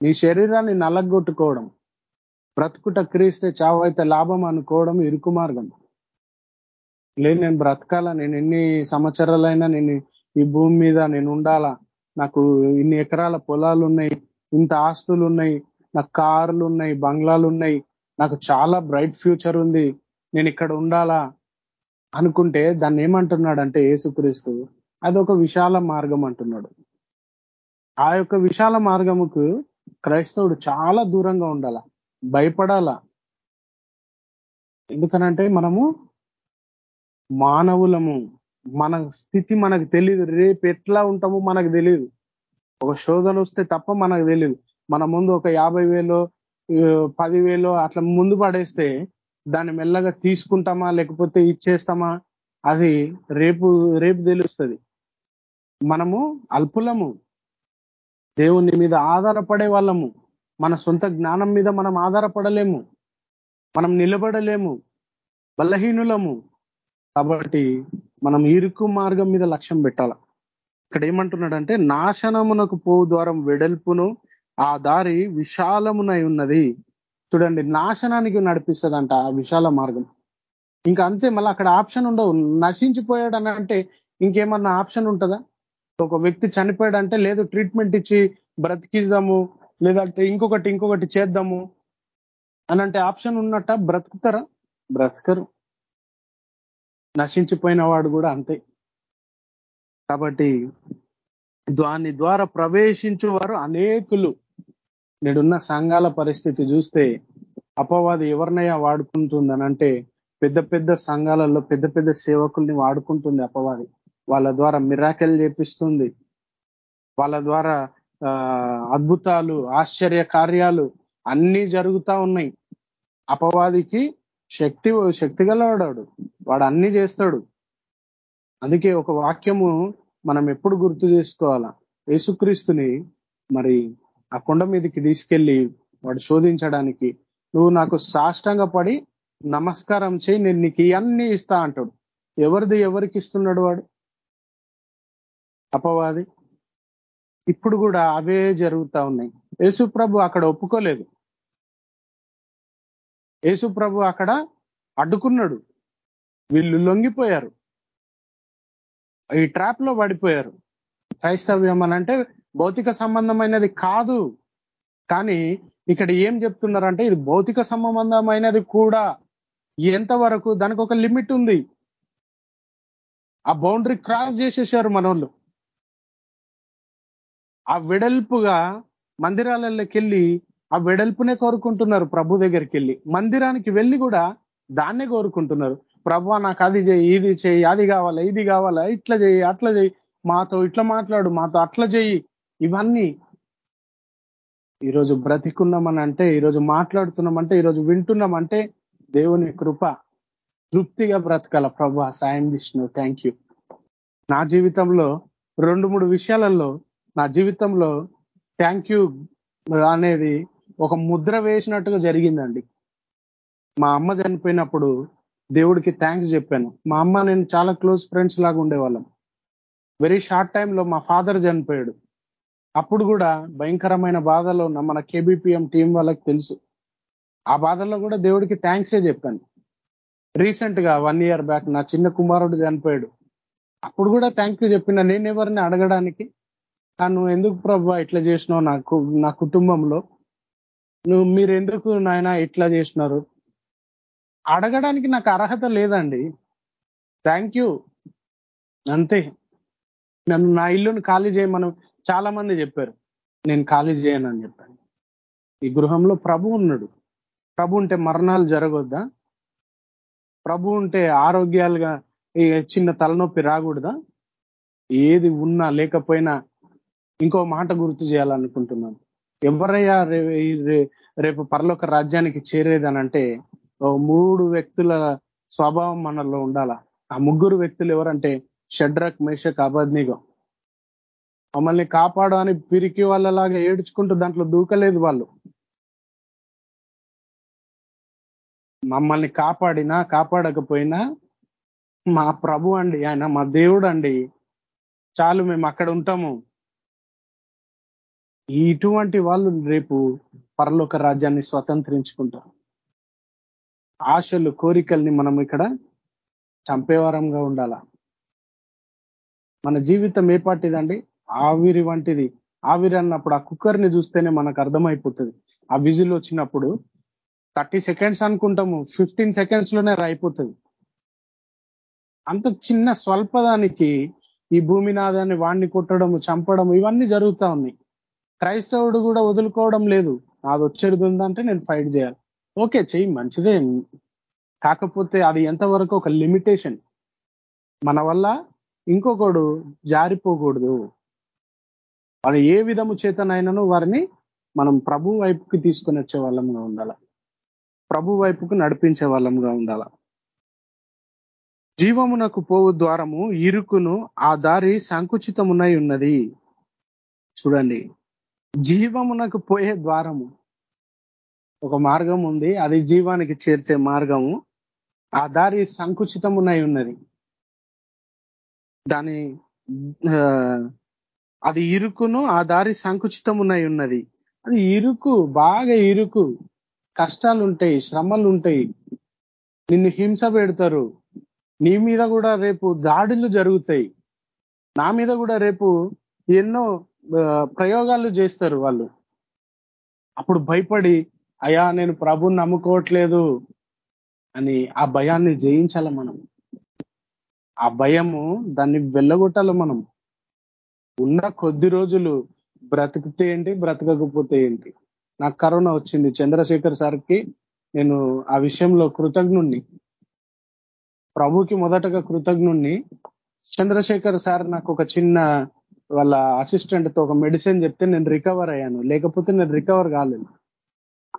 నీ శరీరాన్ని నలగొట్టుకోవడం బ్రతుకుట క్రీస్తే చావైతే లాభం అనుకోవడం ఇరుకు మార్గం. లేదు నేను బ్రతకాలా? నేను ఎన్ని సంవత్సరాలైనా నేను ఈ భూమి మీద నేను ఉండాలా? నాకు ఇన్ని ఎకరాల పొలాలు ఉన్నాయి ఇంత ఆస్తులు ఉన్నాయి నాకు కార్లు ఉన్నాయి బంగ్లాలు ఉన్నాయి నాకు చాలా బ్రైట్ ఫ్యూచర్ ఉంది నేను ఇక్కడ ఉండాలా? అనుకుంటే దాన్ని ఏమంటున్నాడు అంటే అదొక అది ఒక విశాల మార్గం అంటున్నాడు. ఆ యొక్క విశాల మార్గముకు క్రైస్తవుడు చాలా దూరంగా ఉండాల? భయపడాల? ఎందుకనంటే మనము మానవులము. మన స్థితి మనకు తెలియదు రేపు ఎట్లా ఉంటామో మనకు తెలియదు ఒక శోధన వస్తే తప్ప మనకు తెలియదు మన ముందు ఒక యాభై వేలో పదివేలో అట్లా ముందు పడేస్తే దాన్ని మెల్లగా తీసుకుంటామా లేకపోతే ఇచ్చేస్తామా? అది రేపు రేపు తెలుస్తుంది. మనము అల్పులము. దేవుని మీద ఆధారపడే వాళ్ళము. మన సొంత జ్ఞానం మీద మనం ఆధారపడలేము. మనం నిలబడలేము. బలహీనులము. కాబట్టి మనం ఇరుకు మార్గం మీద లక్ష్యం పెట్టాల. ఇక్కడ ఏమంటున్నాడంటే నాశనమునకు పోవు ద్వారం వెడల్పును ఆ దారి విశాలమునై ఉన్నది. చూడండి నాశనానికి నడిపిస్తుందంట ఆ విశాల మార్గం. ఇంకా అంతే మళ్ళీ అక్కడ ఆప్షన్ ఉండవు. నశించిపోయాడు అని అంటే ఇంకేమన్నా ఆప్షన్ ఉంటుందా? ఒక వ్యక్తి చనిపోయాడంటే లేదు ట్రీట్మెంట్ ఇచ్చి బ్రతికిద్దాము లేదంటే ఇంకొకటి ఇంకొకటి చేద్దాము అని అంటే ఆప్షన్ ఉన్నట్ట? బ్రతుకుతారా? బ్రతకరు. నశించిపోయిన వాడు కూడా అంతే. కాబట్టి దాని ద్వారా ప్రవేశించు వారు అనేకులు. నేడున్న సంఘాల పరిస్థితి చూస్తే అపవాది ఎవరినైనా వాడుకుంటుందనంటే పెద్ద పెద్ద సంఘాలలో పెద్ద పెద్ద సేవకుల్ని వాడుకుంటుంది అపవాది. వాళ్ళ ద్వారా మిరాకెల్ చేపిస్తుంది. వాళ్ళ ద్వారా అద్భుతాలు ఆశ్చర్య కార్యాలు అన్నీ జరుగుతా ఉన్నాయి. అపవాదికి శక్తి శక్తి గలవాడాడు వాడు అన్ని చేస్తాడు. అందుకే ఒక వాక్యము మనం ఎప్పుడు గుర్తు చేసుకోవాలా? యేసుక్రీస్తుని మరి ఆ కొండ మీదకి తీసుకెళ్ళి వాడు శోధించడానికి నువ్వు నాకు సాష్టంగా పడి నమస్కారం చేయి నేను నీకు ఇవన్నీ ఇస్తా అంటాడు. ఎవరిది ఎవరికి ఇస్తున్నాడు వాడు? అపవాది. ఇప్పుడు కూడా అవే జరుగుతా ఉన్నాయి. యేసు ప్రభు అక్కడ ఒప్పుకోలేదు. యేసుప్రభు అక్కడ అడ్డుకున్నాడు. వీళ్ళు లొంగిపోయారు. ఈ ట్రాప్లో పడిపోయారు. క్రైస్తవ్యం అని అంటే భౌతిక సంబంధమైనది కాదు. కానీ ఇక్కడ ఏం చెప్తున్నారంటే ఇది భౌతిక సంబంధమైనది కూడా. ఎంతవరకు దానికి ఒక లిమిట్ ఉంది. ఆ బౌండరీ క్రాస్ చేసేసారు మనోళ్ళు. ఆ వెడల్పుగా మందిరాలలోకి వెళ్ళి ఆ వెడల్పునే కోరుకుంటున్నారు ప్రభు దగ్గరికి వెళ్ళి మందిరానికి వెళ్ళి కూడా దాన్నే కోరుకుంటున్నారు. ప్రభు నాకు అది చేయి ఇది చేయి అది కావాలా ఇది కావాలా ఇట్లా చేయి అట్లా చేయి మాతో ఇట్లా మాట్లాడు మాతో అట్లా చేయి. ఇవన్నీ ఈరోజు బ్రతికున్నామని అంటే ఈరోజు మాట్లాడుతున్నామంటే ఈరోజు వింటున్నామంటే దేవుని కృప తృప్తిగా బ్రతకాల ప్రభు సాయం విష్ణు థ్యాంక్ యూ నా జీవితంలో రెండు మూడు విషయాలలో నా జీవితంలో థ్యాంక్ యూ అనేది ఒక ముద్ర వేసినట్టుగా జరిగిందండి. మా అమ్మ చనిపోయినప్పుడు దేవుడికి థ్యాంక్స్ చెప్పాను. మా అమ్మ నేను చాలా క్లోజ్ ఫ్రెండ్స్ లాగా ఉండేవాళ్ళం. వెరీ షార్ట్ టైంలో మా ఫాదర్ చనిపోయాడు. అప్పుడు కూడా భయంకరమైన బాధలో ఉన్న మన కేబిపిఎం టీం వాళ్ళకి తెలుసు. ఆ బాధల్లో కూడా దేవుడికి థ్యాంక్సే చెప్పాను. రీసెంట్గా వన్ ఇయర్ బ్యాక్ నా చిన్న కుమారుడు చనిపోయాడు. అప్పుడు కూడా థ్యాంక్ యూ చెప్పిన నేను ఎవరిని అడగడానికి? నువ్వు ఎందుకు ప్రభు ఇట్లా చేసినావు నాకు నా కుటుంబంలో? నువ్వు మీరు ఎందుకు నాయన ఇట్లా చేసినారు? అడగడానికి నాకు అర్హత లేదండి. థ్యాంక్ యూ అంతే. నన్ను నా ఇల్లుని ఖాళీ చేయమని చాలా మంది చెప్పారు. నేను ఖాళీ చేయను అని చెప్పాను. ఈ గృహంలో ప్రభు ఉన్నాడు. ప్రభు ఉంటే మరణాలు జరగొద్దా? ప్రభు ఉంటే ఆరోగ్యాలుగా చిన్న తలనొప్పి రాకూడదా? ఏది ఉన్నా లేకపోయినా ఇంకో మాట గుర్తు చేయాలనుకుంటున్నాను. ఎవరయ్యా రేపు పరలోక రాజ్యానికి చేరేదనంటే మూడు వ్యక్తుల స్వభావం మనలో ఉండాల? ఆ ముగ్గురు వ్యక్తులు ఎవరంటే షడ్రక్ మేషక్ అబద్నిగో. మమ్మల్ని కాపాడు అని పిరికి వాళ్ళలాగా ఏడ్చుకుంటూ దాంట్లో దూకలేదు వాళ్ళు. మమ్మల్ని కాపాడినా కాపాడకపోయినా మా ప్రభు అండి ఆయన మా దేవుడు అండి. చాలు మేము అక్కడ ఉంటాము. ఇటువంటి వాళ్ళు రేపు పరలోక రాజ్యాన్ని స్వతంత్రించుకుంటాం ఆశలు కోరికల్ని మనం ఇక్కడ చంపేవారంగా ఉండాల? మన జీవితం ఏ పాటిదండి? ఆవిరి వంటిది. ఆవిరి అన్నప్పుడు ఆ కుక్కర్ని చూస్తేనే మనకు అర్థమైపోతుంది. ఆ విజిల్ వచ్చినప్పుడు థర్టీ సెకండ్స్ అనుకుంటాము ఫిఫ్టీన్ సెకండ్స్లోనే అయిపోతుంది. అంత చిన్న స్వల్పదానికి ఈ భూమినాదాన్ని వాణ్ణి కొట్టడం చంపడం ఇవన్నీ జరుగుతా ఉన్నాయి. క్రైస్తవుడు కూడా వదులుకోవడం లేదు. నాది వచ్చేది ఉందంటే నేను ఫైట్ చేయాలి. ఓకే చెయ్యి మంచిదే. కాకపోతే అది ఎంతవరకు ఒక లిమిటేషన్ మన వల్ల ఇంకొకడు జారిపోకూడదు. వాళ్ళు ఏ విధము చేతనైనాను వారిని మనం ప్రభు వైపుకి తీసుకొని వచ్చే వాళ్ళంగా ఉండాల. ప్రభు వైపుకు నడిపించే వాళ్ళంగా ఉండాల. జీవమునకు పోవు ద్వారము ఇరుకును ఆ దారి సంకుచితమునై ఉన్నది. చూడండి. జీవమునకు పోయే ద్వారము. ఒక మార్గం ఉంది అది జీవానికి చేర్చే మార్గము. ఆ దారి సంకుచితమునై ఉన్నది. దాని అది ఇరుకును ఆ దారి సంకుచితమునై ఉన్నది. అది ఇరుకు బాగా ఇరుకు. కష్టాలు ఉంటాయి శ్రమలు ఉంటాయి నిన్ను హింస పెడతారు. నీ మీద కూడా రేపు దాడులు జరుగుతాయి. నా మీద కూడా రేపు ఎన్నో ప్రయోగాలు చేస్తారు వాళ్ళు. అప్పుడు భయపడి అయా నేను ప్రభుని నమ్ముకోవట్లేదు అని ఆ భయాన్ని జయించాల మనం. ఆ భయము దాన్ని వెళ్ళగొట్టాలి మనం. ఉన్న కొద్ది రోజులు బ్రతికితే ఏంటి బ్రతకకపోతే ఏంటి? నాకు కరోనా వచ్చింది. చంద్రశేఖర్ సార్కి నేను ఆ విషయంలో కృతజ్ఞుణ్ణి. ప్రభుకి మొదటగా కృతజ్ఞుణ్ణి. చంద్రశేఖర్ సార్ నాకు ఒక చిన్న వాళ్ళ అసిస్టెంట్తో ఒక మెడిసిన్ చెప్తే నేను రికవర్ అయ్యాను. లేకపోతే నేను రికవర్ కాలేదు.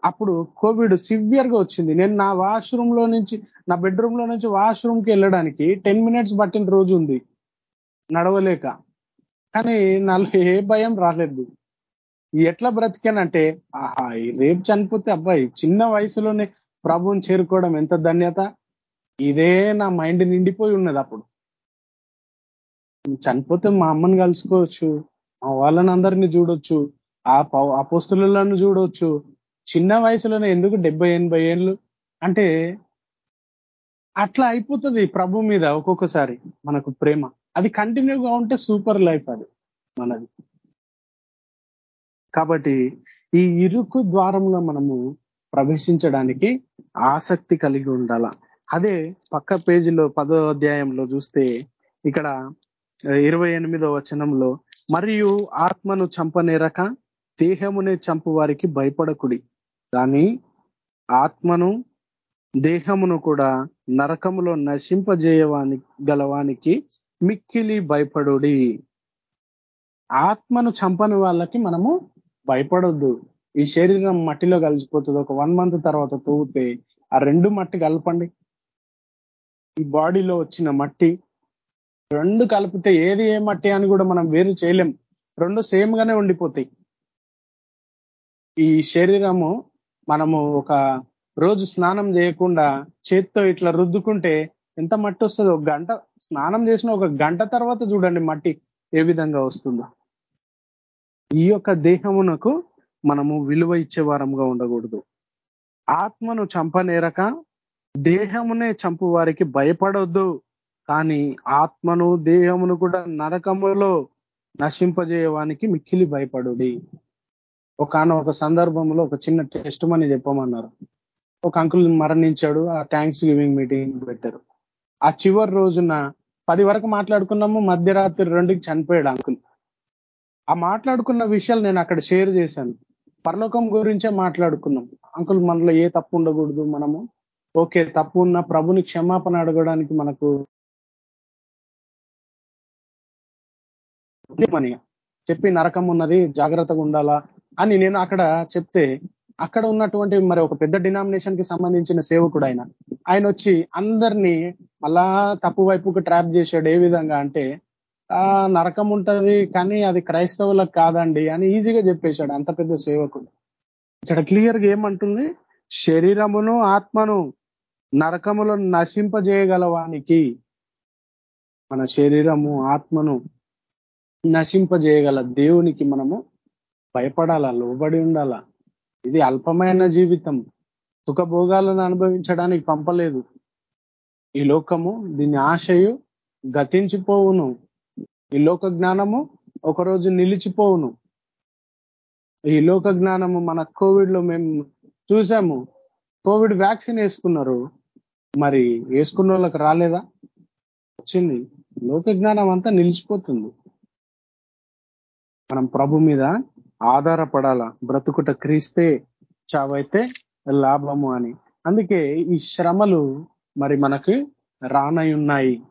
అప్పుడు కోవిడ్ సివియర్గా వచ్చింది. నేను నా వాష్రూమ్లో నుంచి నా బెడ్రూమ్లో నుంచి వాష్రూమ్కి వెళ్ళడానికి టెన్ మినిట్స్ పట్టిన రోజు ఉంది. నడవలేక. కానీ నాలో ఏ భయం రాలేదు. ఎట్లా బ్రతికానంటే ఆహా రేపు చనిపోతే అబ్బాయి చిన్న వయసులోనే ప్రభుని చేరుకోవడం ఎంత ధన్యత? ఇదే నా మైండ్ నిండిపోయి ఉన్నది అప్పుడు. చనిపోతే మా అమ్మని కలుసుకోవచ్చు మా వాళ్ళని అందరినీ చూడొచ్చు ఆ అపోస్తులను చూడొచ్చు. చిన్న వయసులోనే ఎందుకు డెబ్బై ఎనభై ఏళ్ళు? అంటే అట్లా అయిపోతుంది ప్రభు మీద ఒక్కొక్కసారి మనకు ప్రేమ. అది కంటిన్యూగా ఉంటే సూపర్ లైఫ్ అది మనది. కాబట్టి ఈ ఇరుకు ద్వారంలో మనము ప్రవేశించడానికి ఆసక్తి కలిగి ఉండాల. అదే పక్క పేజీలో పదో అధ్యాయంలో చూస్తే ఇక్కడ ఇరవై ఎనిమిదో వచనంలో మరియు ఆత్మను చంపనేరక దేహమునే చంపు వారికి భయపడకుడి. కానీ ఆత్మను దేహమును కూడా నరకములో నశింపజేయవాని గలవానికి మిక్కిలి భయపడుడి. ఆత్మను చంపని వాళ్ళకి మనము భయపడొద్దు. ఈ శరీరం మట్టిలో కలిసిపోతుంది. ఒక వన్ మంత్ తర్వాత తవ్వుతే ఆ రెండు మట్టి కలపండి. ఈ బాడీలో వచ్చిన మట్టి రెండు కలిపితే ఏది ఏ మట్టి అని కూడా మనం వేరు చేయలేం. రెండు సేమ్ గానే ఉండిపోతాయి. ఈ శరీరము మనము ఒక రోజు స్నానం చేయకుండా చేత్తో ఇట్లా రుద్దుకుంటే ఎంత మట్టి వస్తుంది. ఒక గంట స్నానం చేసిన ఒక గంట తర్వాత చూడండి మట్టి ఏ విధంగా వస్తుందో. ఈ యొక్క దేహమునకు మనము విలువ ఇచ్చే వారంగా ఉండకూడదు. ఆత్మను చంపనేరక దేహమునే చంపు వారికి భయపడొద్దు. కానీ ఆత్మను దేహమును కూడా నరకములో నశింపజేయవానికి మిక్కిలి భయపడుడి. ఒకనొక ఒక సందర్భంలో ఒక చిన్న టెస్ట్ మని చెప్పమన్నారు. ఒక అంకుల్ మరణించాడు ఆ థ్యాంక్స్ గివింగ్ మీటింగ్ పెట్టారు. ఆ చివరి రోజున పది వరకు మాట్లాడుకున్నాము మధ్యరాత్రి రెండుకి చనిపోయాడు అంకుల్. ఆ మాట్లాడుకున్న విషయాలు నేను అక్కడ షేర్ చేశాను. పరలోకం గురించే మాట్లాడుకున్నాం. అంకుల్ మనలో ఏ తప్పు ఉండకూడదు మనము. ఓకే తప్పు ఉన్న ప్రభుని క్షమాపణ అడగడానికి మనకు మని చెప్పి నరకం ఉన్నది జాగ్రత్తగా ఉండాలా అని నేను అక్కడ చెప్తే అక్కడ ఉన్నటువంటి మరి ఒక పెద్ద డినామినేషన్కి సంబంధించిన సేవకుడు ఆయన. ఆయన వచ్చి అందరినీ మళ్ళా తప్పు వైపుకు ట్రాప్ చేశాడు. ఏ విధంగా అంటే ఆ నరకం ఉంటది కానీ అది క్రైస్తవులకు కాదండి అని ఈజీగా చెప్పేశాడు అంత పెద్ద సేవకుడు. ఇక్కడ క్లియర్గా ఏమంటుంది? శరీరమును ఆత్మను నరకములను నశింపజేయగలవానికి మన శరీరము ఆత్మను నశింపజేయగల దేవునికి మనము భయపడాలా లోబడి ఉండాలా? ఇది అల్పమైన జీవితం. సుఖభోగాలను అనుభవించడానికి పంపలేదు. ఈ లోకము దీని ఆశయు గతించిపోవును. ఈ లోక జ్ఞానము ఒకరోజు నిలిచిపోవును. ఈ లోక జ్ఞానము మన కోవిడ్లో మేము చూసాము. కోవిడ్ వ్యాక్సిన్ వేసుకున్నారు. మరి వేసుకున్న వాళ్ళకి రాలేదా? వచ్చింది. లోక జ్ఞానం అంతా నిలిచిపోతుంది. మనం ప్రభు మీద ఆధారపడాల? బ్రతుకుట క్రీస్తే చావైతే లాభము అని. అందుకే ఈ శ్రమలు మరి మనకి రానై ఉన్నాయి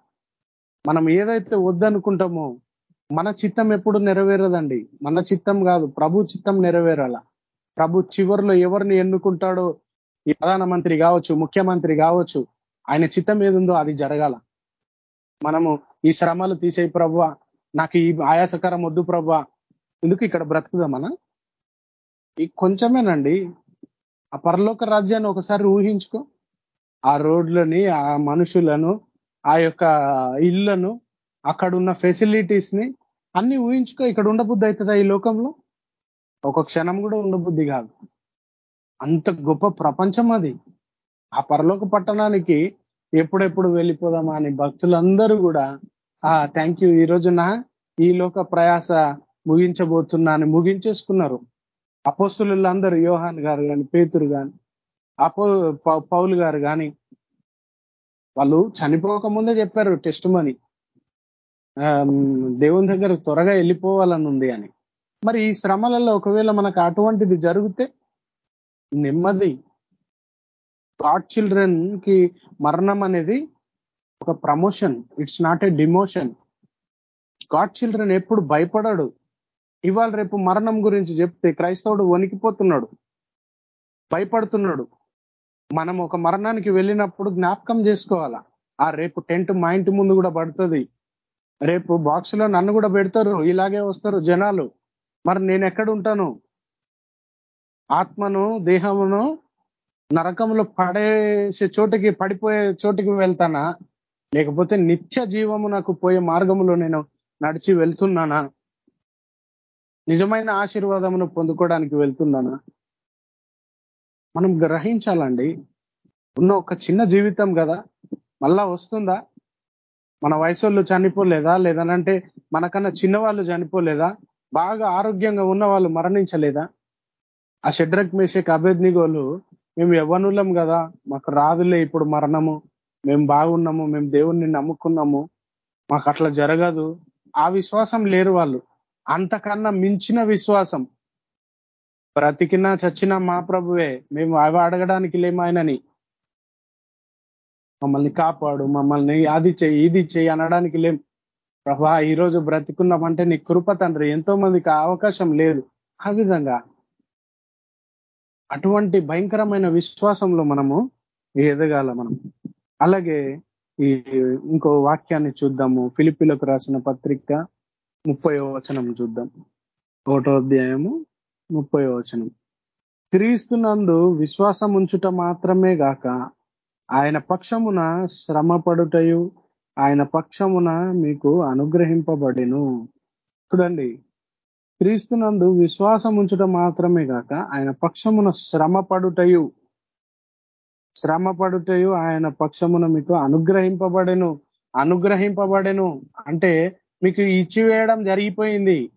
మనం ఏదైతే వద్దనుకుంటామో మన చిత్తం ఎప్పుడు నెరవేరదండి. మన చిత్తం కాదు ప్రభు చిత్తం నెరవేరాల. ప్రభు చివరిలో ఎవరిని ఎన్నుకుంటాడో ఈ ప్రధానమంత్రి కావచ్చు ముఖ్యమంత్రి కావచ్చు ఆయన చిత్తం ఏదుందో అది జరగాల. మనము ఈ శ్రమలు తీసే ప్రభు నాకు ఈ ఆయాసకరం వద్దు ప్రభు ఎందుకు ఇక్కడ బ్రతుకుదామన? ఈ కొంచెమేనండి ఆ పరలోక రాజ్యాన్ని ఒకసారి ఊహించుకో. ఆ రోడ్లని ఆ మనుషులను ఆ యొక్క ఇళ్ళను అక్కడ ఉన్న ఫెసిలిటీస్ని అన్ని ఊహించుకో. ఇక్కడ ఉండబుద్ధి అవుతుందా ఈ లోకంలో? ఒక క్షణం కూడా ఉండబుద్ధి కాదు. అంత గొప్ప ప్రపంచం అది. ఆ పరలోక పట్టణానికి ఎప్పుడెప్పుడు వెళ్ళిపోదామా అని భక్తులందరూ కూడా ఆ థ్యాంక్ యూ. ఈ రోజున ఈ లోక ప్రయాస ముగించబోతున్నా అని ముగించేసుకున్నారు. అపోస్తులందరూ యోహాన్ గారు కానీ పేతురు కానీ అపో పౌలు గారు కానీ వాళ్ళు చనిపోక ముందే చెప్పారు టెస్ట్ మని దేవుని దగ్గర త్వరగా వెళ్ళిపోవాలని ఉంది అని. మరి ఈ శ్రమలలో ఒకవేళ మనకు అటువంటిది జరిగితే నెమ్మది. గాడ్ చిల్డ్రన్కి మరణం అనేది ఒక promotion. It's not a demotion. God children ఎప్పుడు భయపడాడు. ఇవాళ రేపు మరణం గురించి చెప్తే క్రైస్తవుడు వణికిపోతున్నాడు భయపడుతున్నాడు. మనం ఒక మరణానికి వెళ్ళినప్పుడు జ్ఞాపకం చేసుకోవాలా? ఆ రేపు టెంట్ మా ఇంటి ముందు కూడా పడుతుంది. రేపు బాక్స్లో నన్ను కూడా పెడతారు ఇలాగే వస్తారు జనాలు. మరి నేను ఎక్కడ ఉంటాను ఆత్మను దేహమును నరకంలో పడేసే చోటికి పడిపోయే చోటికి వెళ్తానా? లేకపోతే నిత్య జీవము నాకు పోయే మార్గంలో నేను నడిచి వెళ్తున్నానా? నిజమైన ఆశీర్వాదమును పొందుకోవడానికి వెళ్తున్నానా? మనం గ్రహించాలండి ఉన్న ఒక చిన్న జీవితం కదా మళ్ళా వస్తుందా? మన వయసు చనిపోలేదా? లేదనంటే మనకన్నా చిన్నవాళ్ళు చనిపోలేదా? బాగా ఆరోగ్యంగా ఉన్న వాళ్ళు మరణించలేదా? ఆ షడ్రక్ మేషక్ అభేద్నిగోలు మేము యవ్వనులం కదా మాకు రాదులే ఇప్పుడు మరణము. మేము బాగున్నాము మేము దేవుణ్ణి నమ్ముకున్నాము. మాకు అట్లా జరగదు. ఆ విశ్వాసం లేరు వాళ్ళు. అంతకన్నా మించిన విశ్వాసం. బ్రతికినా చచ్చినా మా ప్రభువే మేము అవి అడగడానికి లేమాయనని మమ్మల్ని కాపాడు మమ్మల్ని అది చెయ్యి ఇది చెయ్యి అనడానికి లేం ప్రభా ఈరోజు బ్రతికున్నామంటే నీ కృప తండ్రి ఎంతో మందికి అవకాశం లేదు. ఆ విధంగా అటువంటి భయంకరమైన విశ్వాసంలో మనము ఎదగాల మనం. అలాగే ఈ ఇంకో వాక్యాన్ని చూద్దాము. ఫిలిపిలకు రాసిన పత్రిక ముప్పై వచనం చూద్దాం. ఒకటో అధ్యాయము ముప్పై వచనం. క్రీస్తునందు విశ్వాసం ఉంచుట మాత్రమే గాక ఆయన పక్షమున శ్రమపడుటయు ఆయన పక్షమున మీకు అనుగ్రహింపబడిను. చూడండి. క్రీస్తునందు విశ్వాసం ఉంచుట మాత్రమే గాక ఆయన పక్షమున శ్రమపడుటయు శ్రమపడుటయు ఆయన పక్షమున మీకు అనుగ్రహింపబడెను అనుగ్రహింపబడెను. అంటే మీకు ఇచ్చివేయడం జరిగిపోయింది.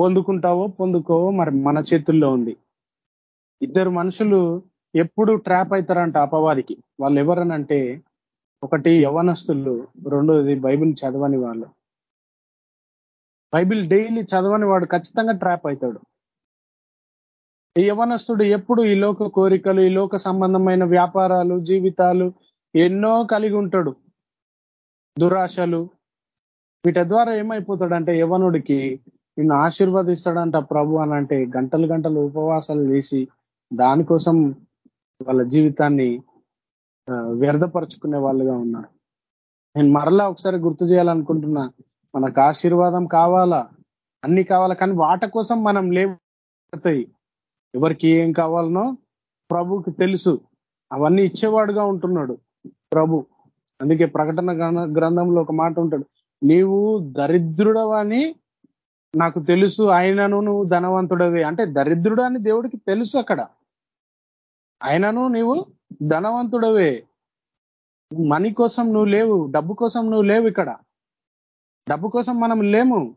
పొందుకుంటావో పొందుకోవో మరి మన చేతుల్లో ఉంది. ఇద్దరు మనుషులు ఎప్పుడు ట్రాప్ అవుతారంట అపవాదికి. వాళ్ళు ఎవరనంటే ఒకటి యవనస్తులు రెండోది బైబిల్ చదవని వాళ్ళు. బైబిల్ డైలీ చదవని వాడు ఖచ్చితంగా ట్రాప్ అవుతాడు. ఈ యవనస్తుడు ఎప్పుడు ఈ లోక కోరికలు ఈ లోక సంబంధమైన వ్యాపారాలు జీవితాలు ఎన్నో కలిగి ఉంటాడు. దురాశలు వీటి ద్వారా ఏమైపోతాడంటే యవనుడికి నిన్ను ఆశీర్వదిస్తాడంట ప్రభు అని అంటే గంటలు గంటలు ఉపవాసాలు చేసి దానికోసం వాళ్ళ జీవితాన్ని వ్యర్థపరుచుకునే వాళ్ళుగా ఉన్నారు. నేను మరలా ఒకసారి గుర్తు చేయాలనుకుంటున్నా మనకు ఆశీర్వాదం కావాలా? అన్ని కావాలా? కానీ వాటి కోసం మనం లేవుతాయి ఎవరికి ఏం కావాలనో ప్రభుకి తెలుసు. అవన్నీ ఇచ్చేవాడుగా ఉంటున్నాడు ప్రభు. అందుకే ప్రకటన గ్రంథంలో ఒక మాట ఉంటాడు నీవు దరిద్రుడవని నాకు తెలుసు ఆయనను నువ్వు ధనవంతుడవే. అంటే దరిద్రుడు అని దేవుడికి తెలుసు అక్కడ. ఆయనను నీవు ధనవంతుడవే. మనీ కోసం నువ్వు లేవు డబ్బు కోసం నువ్వు లేవు ఇక్కడ. డబ్బు కోసం మనం లేము.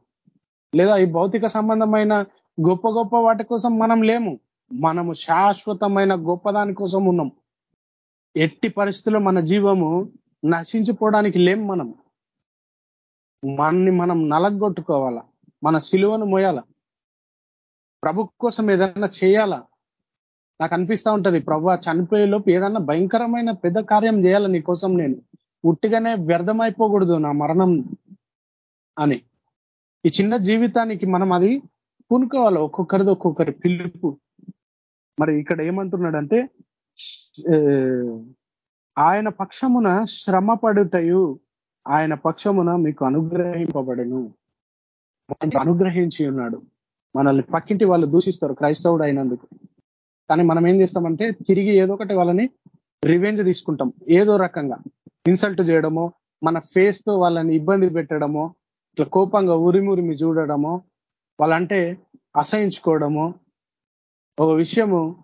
లేదా ఈ భౌతిక సంబంధమైన గొప్ప గొప్ప వాటి కోసం మనం లేము. మనము శాశ్వతమైన గొప్పదాని కోసం ఉన్నాం. ఎట్టి పరిస్థితుల్లో మన జీవము నశించిపోవడానికి లేం మనం. మనని మనం నలగొట్టుకోవాలా? మన సిలువను మోయాల? ప్రభు కోసం ఏదైనా చేయాలా? నాకు అనిపిస్తా ఉంటది ప్రభు చనిపోయే లోపు ఏదన్నా భయంకరమైన పెద్ద కార్యం చేయాల నీ కోసం నేను? ఉట్టిగానే వ్యర్థమైపోకూడదు నా మరణం అని. ఈ చిన్న జీవితానికి మనం అది పూనుకోవాలి? ఒక్కొక్కరిది ఒక్కొక్కరి పిలుపు. మరి ఇక్కడ ఏమంటున్నాడంటే ఆయన పక్షమున శ్రమ పడుటయు ఆయన పక్షమున మీకు అనుగ్రహింపబడను. అనుగ్రహించి ఉన్నాడు. మనల్ని పక్కింటి వాళ్ళు దూషిస్తారు క్రైస్తవుడు అయినందుకు. కానీ మనం ఏం చేస్తామంటే తిరిగి ఏదో ఒకటి వాళ్ళని రివెంజ్ తీసుకుంటాం. ఏదో రకంగా ఇన్సల్ట్ చేయడమో మన ఫేస్తో వాళ్ళని ఇబ్బంది పెట్టడమో ఇట్లా కోపంగా ఉరిమురిమి చూడడమో వాళ్ళంటే అసహించుకోవడమో ఒక విషయము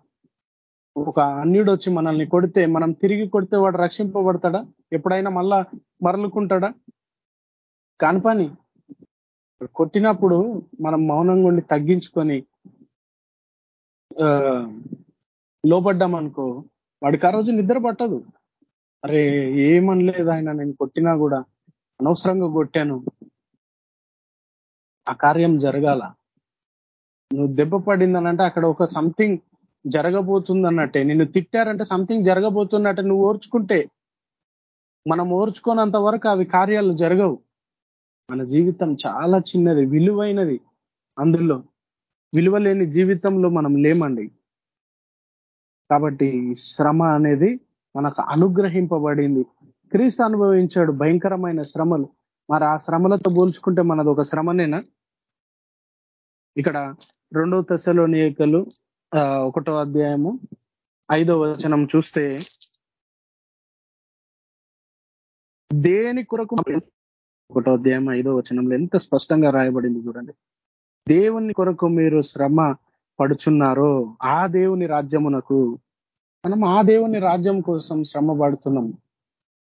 ఒక అన్యుడు వచ్చి మనల్ని కొడితే మనం తిరిగి కొడితే వాడు రక్షింపబడతాడా? ఎప్పుడైనా మళ్ళా మరలుకుంటాడా? కాని పని. కొట్టినప్పుడు మనం మౌనంగా ఉండి తగ్గించుకొని లోపడ్డామనుకో వాడికి ఆ రోజు నిద్ర పట్టదు. అరే ఏమనలేదు ఆయన నేను కొట్టినా కూడా అనవసరంగా కొట్టాను. ఆ కార్యం జరగాల. నువ్వు దెబ్బ పడిందనంటే అక్కడ ఒక సంథింగ్ జరగబోతుందన్నట్టే. నిన్ను తిట్టారంటే సంథింగ్ జరగబోతున్నట్టే నువ్వు ఓర్చుకుంటే మనం ఓర్చుకోనంత వరకు అవి కార్యాలు జరగవు. మన జీవితం చాలా చిన్నది విలువైనది. అందులో విలువ లేని జీవితంలో మనం లేమండి. కాబట్టి శ్రమ అనేది మనకు అనుగ్రహింపబడింది. క్రీస్తు అనుభవించాడు భయంకరమైన శ్రమలు. మరి ఆ శ్రమలతో పోల్చుకుంటే మనది ఒక శ్రమనేనా? ఇక్కడ రెండవ దశలోనికలు ఒకటో అధ్యాయము ఐదో వచనం చూస్తే దేని కొరకు ఒకటో అధ్యాయం ఐదో వచనంలో ఎంత స్పష్టంగా రాయబడింది చూడండి. దేవుని కొరకు మీరు శ్రమ పడుచున్నారో ఆ దేవుని రాజ్యమునకు మనం ఆ దేవుని రాజ్యం కోసం శ్రమ పడుతున్నాం.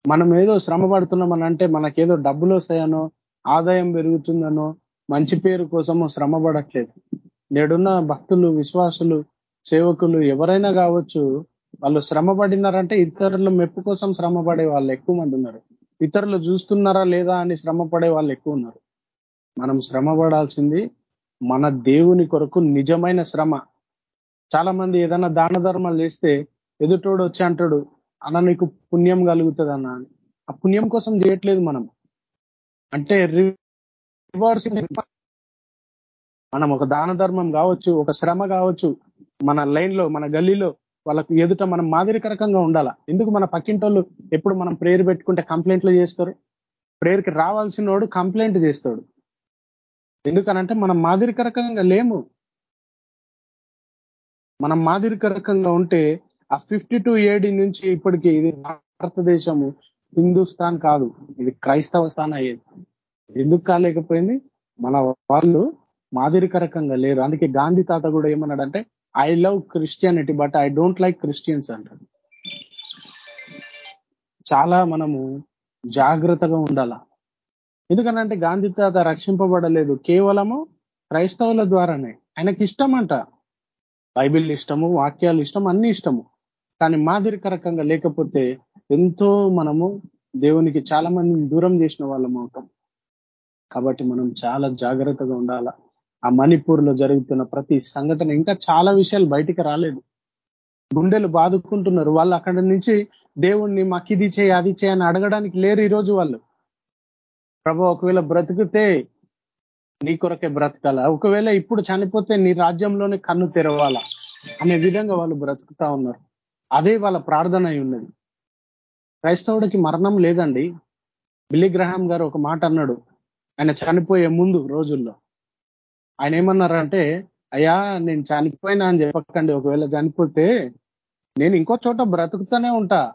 మనం ఏదో శ్రమ పడుతున్నాం అని అంటే మనకేదో డబ్బులు వస్తాయనో ఆదాయం పెరుగుతుందనో మంచి పేరు కోసమో శ్రమ పడట్లేదు. నేడున్న భక్తులు విశ్వాసులు సేవకులు ఎవరైనా కావచ్చు వాళ్ళు శ్రమ పడినారంటే ఇతరుల మెప్పు కోసం శ్రమ పడే వాళ్ళు ఎక్కువ మంది ఉన్నారు. ఇతరులు చూస్తున్నారా లేదా అని శ్రమ పడే వాళ్ళు ఎక్కువ ఉన్నారు. మనం శ్రమ పడాల్సింది మన దేవుని కొరకు నిజమైన శ్రమ. చాలా మంది ఏదైనా దాన ధర్మాలు చేస్తే ఎదుటోడు వచ్చి అంటాడు అన్న నీకు పుణ్యం కలుగుతుంది అన్న ఆ పుణ్యం కోసం చేయట్లేదు మనం. అంటే రివార్డ్స్ మనం ఒక దాన ధర్మం కావచ్చు ఒక శ్రమ కావచ్చు మన లైన్లో మన గల్లీలో వాళ్ళకు ఎదుట మనం మాదిరికరకంగా ఉండాలా? ఎందుకు మన పక్కింటోళ్ళు ఎప్పుడు మనం ప్రేయర్ పెట్టుకుంటే కంప్లైంట్లు చేస్తారు? ప్రేయర్కి రావాల్సిన వాడు కంప్లైంట్ చేస్తాడు. ఎందుకనంటే మనం మాదిరికరకంగా లేము. మనం మాదిరికరకంగా ఉంటే ఆ ఫిఫ్టీ టూ ఏడి నుంచి ఇప్పటికి ఇది భారతదేశము హిందుస్థాన్ కాదు. ఇది క్రైస్తవ స్థానం అయ్యేది. ఎందుకు కాలేకపోయింది? మన వాళ్ళు మాదిరికరకంగా లేరు అందుకే గాంధీ తాత కూడా ఏమన్నాడంటే I love Christianity but I don't like Christians అంటాడు. చాలా మనము జాగ్రత్తగా ఉండాల? ఎందుకనంటే గాంధీ తాత రక్షింపబడలేదు. కేవలము క్రైస్తవుల ద్వారానే. ఆయనకి ఇష్టం అంట బైబిల్ ఇష్టము వాక్యాలు ఇష్టం అన్ని ఇష్టము. కానీ మాదిరికరకంగా లేకపోతే ఎంతో మనము దేవునికి చాలా మందిని దూరం చేసిన వాళ్ళం అవుతాం. కాబట్టి మనం చాలా జాగ్రత్తగా ఉండాల? ఆ మణిపూర్లో జరుగుతున్న ప్రతి సంఘటన ఇంకా చాలా విషయాలు బయటికి రాలేదు. గుండెలు బాదుకుంటున్నారు. వాళ్ళు అక్కడి నుంచి దేవుణ్ణి మాకు ఇది చేయి అది చేయి అని అడగడానికి లేరు ఈ రోజు వాళ్ళు. ప్రభు ఒకవేళ బ్రతికితే నీ కొరకే బ్రతకాల? ఒకవేళ ఇప్పుడు చనిపోతే నీ రాజ్యంలోనే కన్ను తెరవాలా? అనే విధంగా వాళ్ళు బ్రతుకుతా ఉన్నారు. అదే వాళ్ళ ప్రార్థన అయి ఉన్నది. క్రైస్తవుడికి మరణం లేదండి. బిల్లిగ్రహం గారు ఒక మాట అన్నాడు. ఆయన చనిపోయే ముందు రోజుల్లో. ఆయన ఏమన్నారంటే అయ్యా నేను చనిపోయినా అని చెప్పకండి. ఒకవేళ చనిపోతే నేను ఇంకో చోట బ్రతుకుతూనే ఉంటా.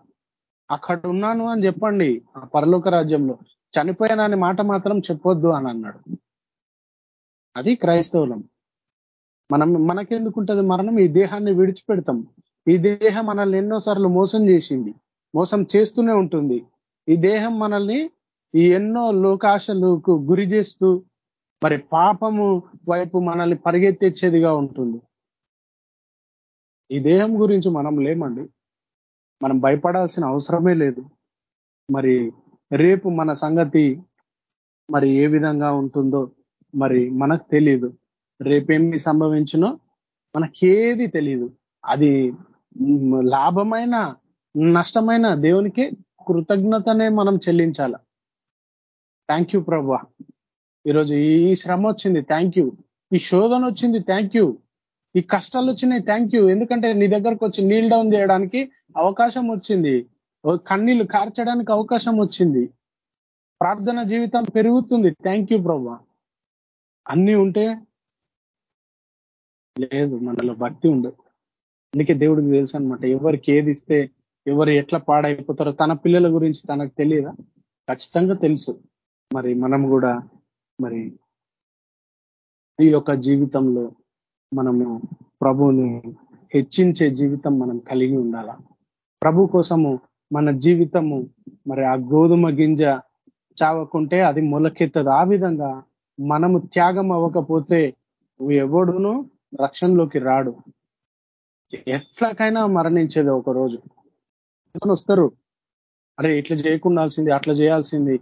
అక్కడ ఉన్నాను అని చెప్పండి ఆ పరలోక రాజ్యంలో. చనిపోయానా అనే మాట మాత్రం చెప్పొద్దు అని అన్నాడు. అది క్రైస్తవులం. మనం మనకెందుకుంటుంది మరణం? ఈ దేహాన్ని విడిచిపెడతాం. ఈ దేహం మనల్ని ఎన్నోసార్లు మోసం చేసింది. మోసం చేస్తూనే ఉంటుంది. ఈ దేహం మనల్ని ఈ ఎన్నో లోకాశలకు గురి చేస్తూ మరి పాపము వైపు మనల్ని పరిగెత్తేచ్చేదిగా ఉంటుంది. ఈ దేహం గురించి మనం లేమండి. మనం భయపడాల్సిన అవసరమే లేదు. మరి రేపు మన సంగతి మరి ఏ విధంగా ఉంటుందో మరి మనకు తెలియదు రేపేమి సంభవించినో మనకేది తెలియదు అది లాభమైన నష్టమైన దేవునికి కృతజ్ఞతనే మనం చెల్లించాల. థ్యాంక్ యూ ప్రభా. ఈరోజు ఈ శ్రమ వచ్చింది థ్యాంక్ యూ ఈ శోధన వచ్చింది థ్యాంక్ యూ ఈ కష్టాలు వచ్చినాయి థ్యాంక్ యూ ఎందుకంటే నీ దగ్గరకు వచ్చి నీల్ డౌన్ చేయడానికి అవకాశం వచ్చింది. కన్నీళ్ళు కార్చడానికి అవకాశం వచ్చింది. ప్రార్థన జీవితం పెరుగుతుంది థ్యాంక్ యూ ప్రభా. అన్నీ ఉంటే లేదు మనలో భక్తి ఉండదు. అందుకే దేవుడికి తెలుసు అనమాట ఎవరికి ఏది ఇస్తే ఎవరు ఎట్లా పాడైపోతారో తన పిల్లల గురించి తనకు తెలియదా? ఖచ్చితంగా తెలుసు. మరి మనం కూడా మరి ఈ యొక్క జీవితంలో మనము ప్రభుని హెచ్చించే జీవితం మనం కలిగి ఉండాల? ప్రభు కోసము మన జీవితము మరి ఆ గోధుమ గింజ చావకుంటే అది మొలకెత్తదు. ఆ విధంగా మనము త్యాగం అవ్వకపోతే ఎవడును రక్షణలోకి రాడు. ఎట్లకైనా మరణించేది ఒక రోజు. వస్తారు. అరే ఇట్లా చేయకుండాల్సింది అట్లా చేయాల్సింది.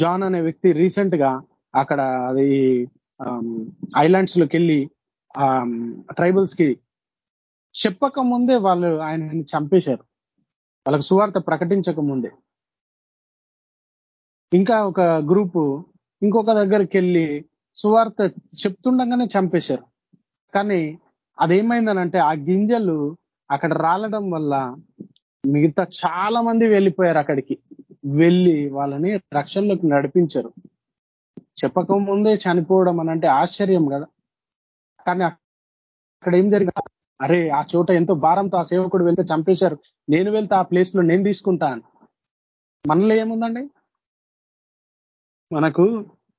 జాన్ అనే వ్యక్తి రీసెంట్గా అక్కడ అది ఐలాండ్స్లోకి వెళ్ళి ట్రైబల్స్కి చెప్పక ముందే వాళ్ళు ఆయనని చంపేశారు. వాళ్ళకు సువార్త ప్రకటించక ముందే. ఇంకా ఒక గ్రూపు ఇంకొక దగ్గరికి వెళ్ళి సువార్త చెప్తుండగానే చంపేశారు. కానీ అదేమైందనంటే ఆ గింజలు అక్కడ రాలడం వల్ల మిగతా చాలా మంది వెళ్ళిపోయారు అక్కడికి. వెళ్ళి వాళ్ళని రక్షణలోకి నడిపించారు. చెప్పక ముందే చనిపోవడం అని అంటే ఆశ్చర్యం కదా. కానీ అక్కడ ఏం జరిగింది? అరే ఆ చోట ఎంతో భారంతో ఆ సేవకుడు వెళ్తే చంపేశారు. నేను వెళ్తే ఆ ప్లేస్లో నేను తీసుకుంటాను మనలో ఏముందండి? మనకు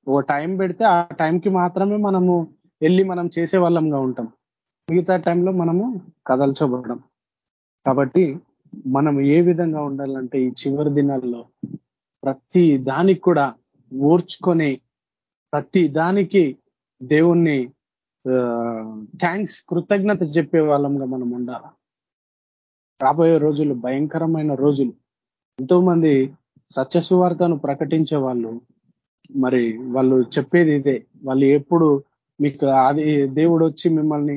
ఓ టైం పెడితే ఆ టైంకి మాత్రమే మనము వెళ్ళి మనం చేసే వాళ్ళంగా ఉంటాం. మిగతా టైంలో మనము కదల్చబడడం. కాబట్టి మనం ఏ విధంగా ఉండాలంటే ఈ చివరి దినాల్లో ప్రతి దానికి కూడా ఓర్చుకొని ప్రతి దానికి దేవుణ్ణి థ్యాంక్స్ కృతజ్ఞత చెప్పే వాళ్ళంగా మనం ఉండాలి? రాబోయే రోజులు భయంకరమైన రోజులు. ఎంతో మంది సత్యసువార్తను ప్రకటించే వాళ్ళు మరి వాళ్ళు చెప్పేది ఇదే. వాళ్ళు ఎప్పుడు మీకు అది దేవుడు వచ్చి మిమ్మల్ని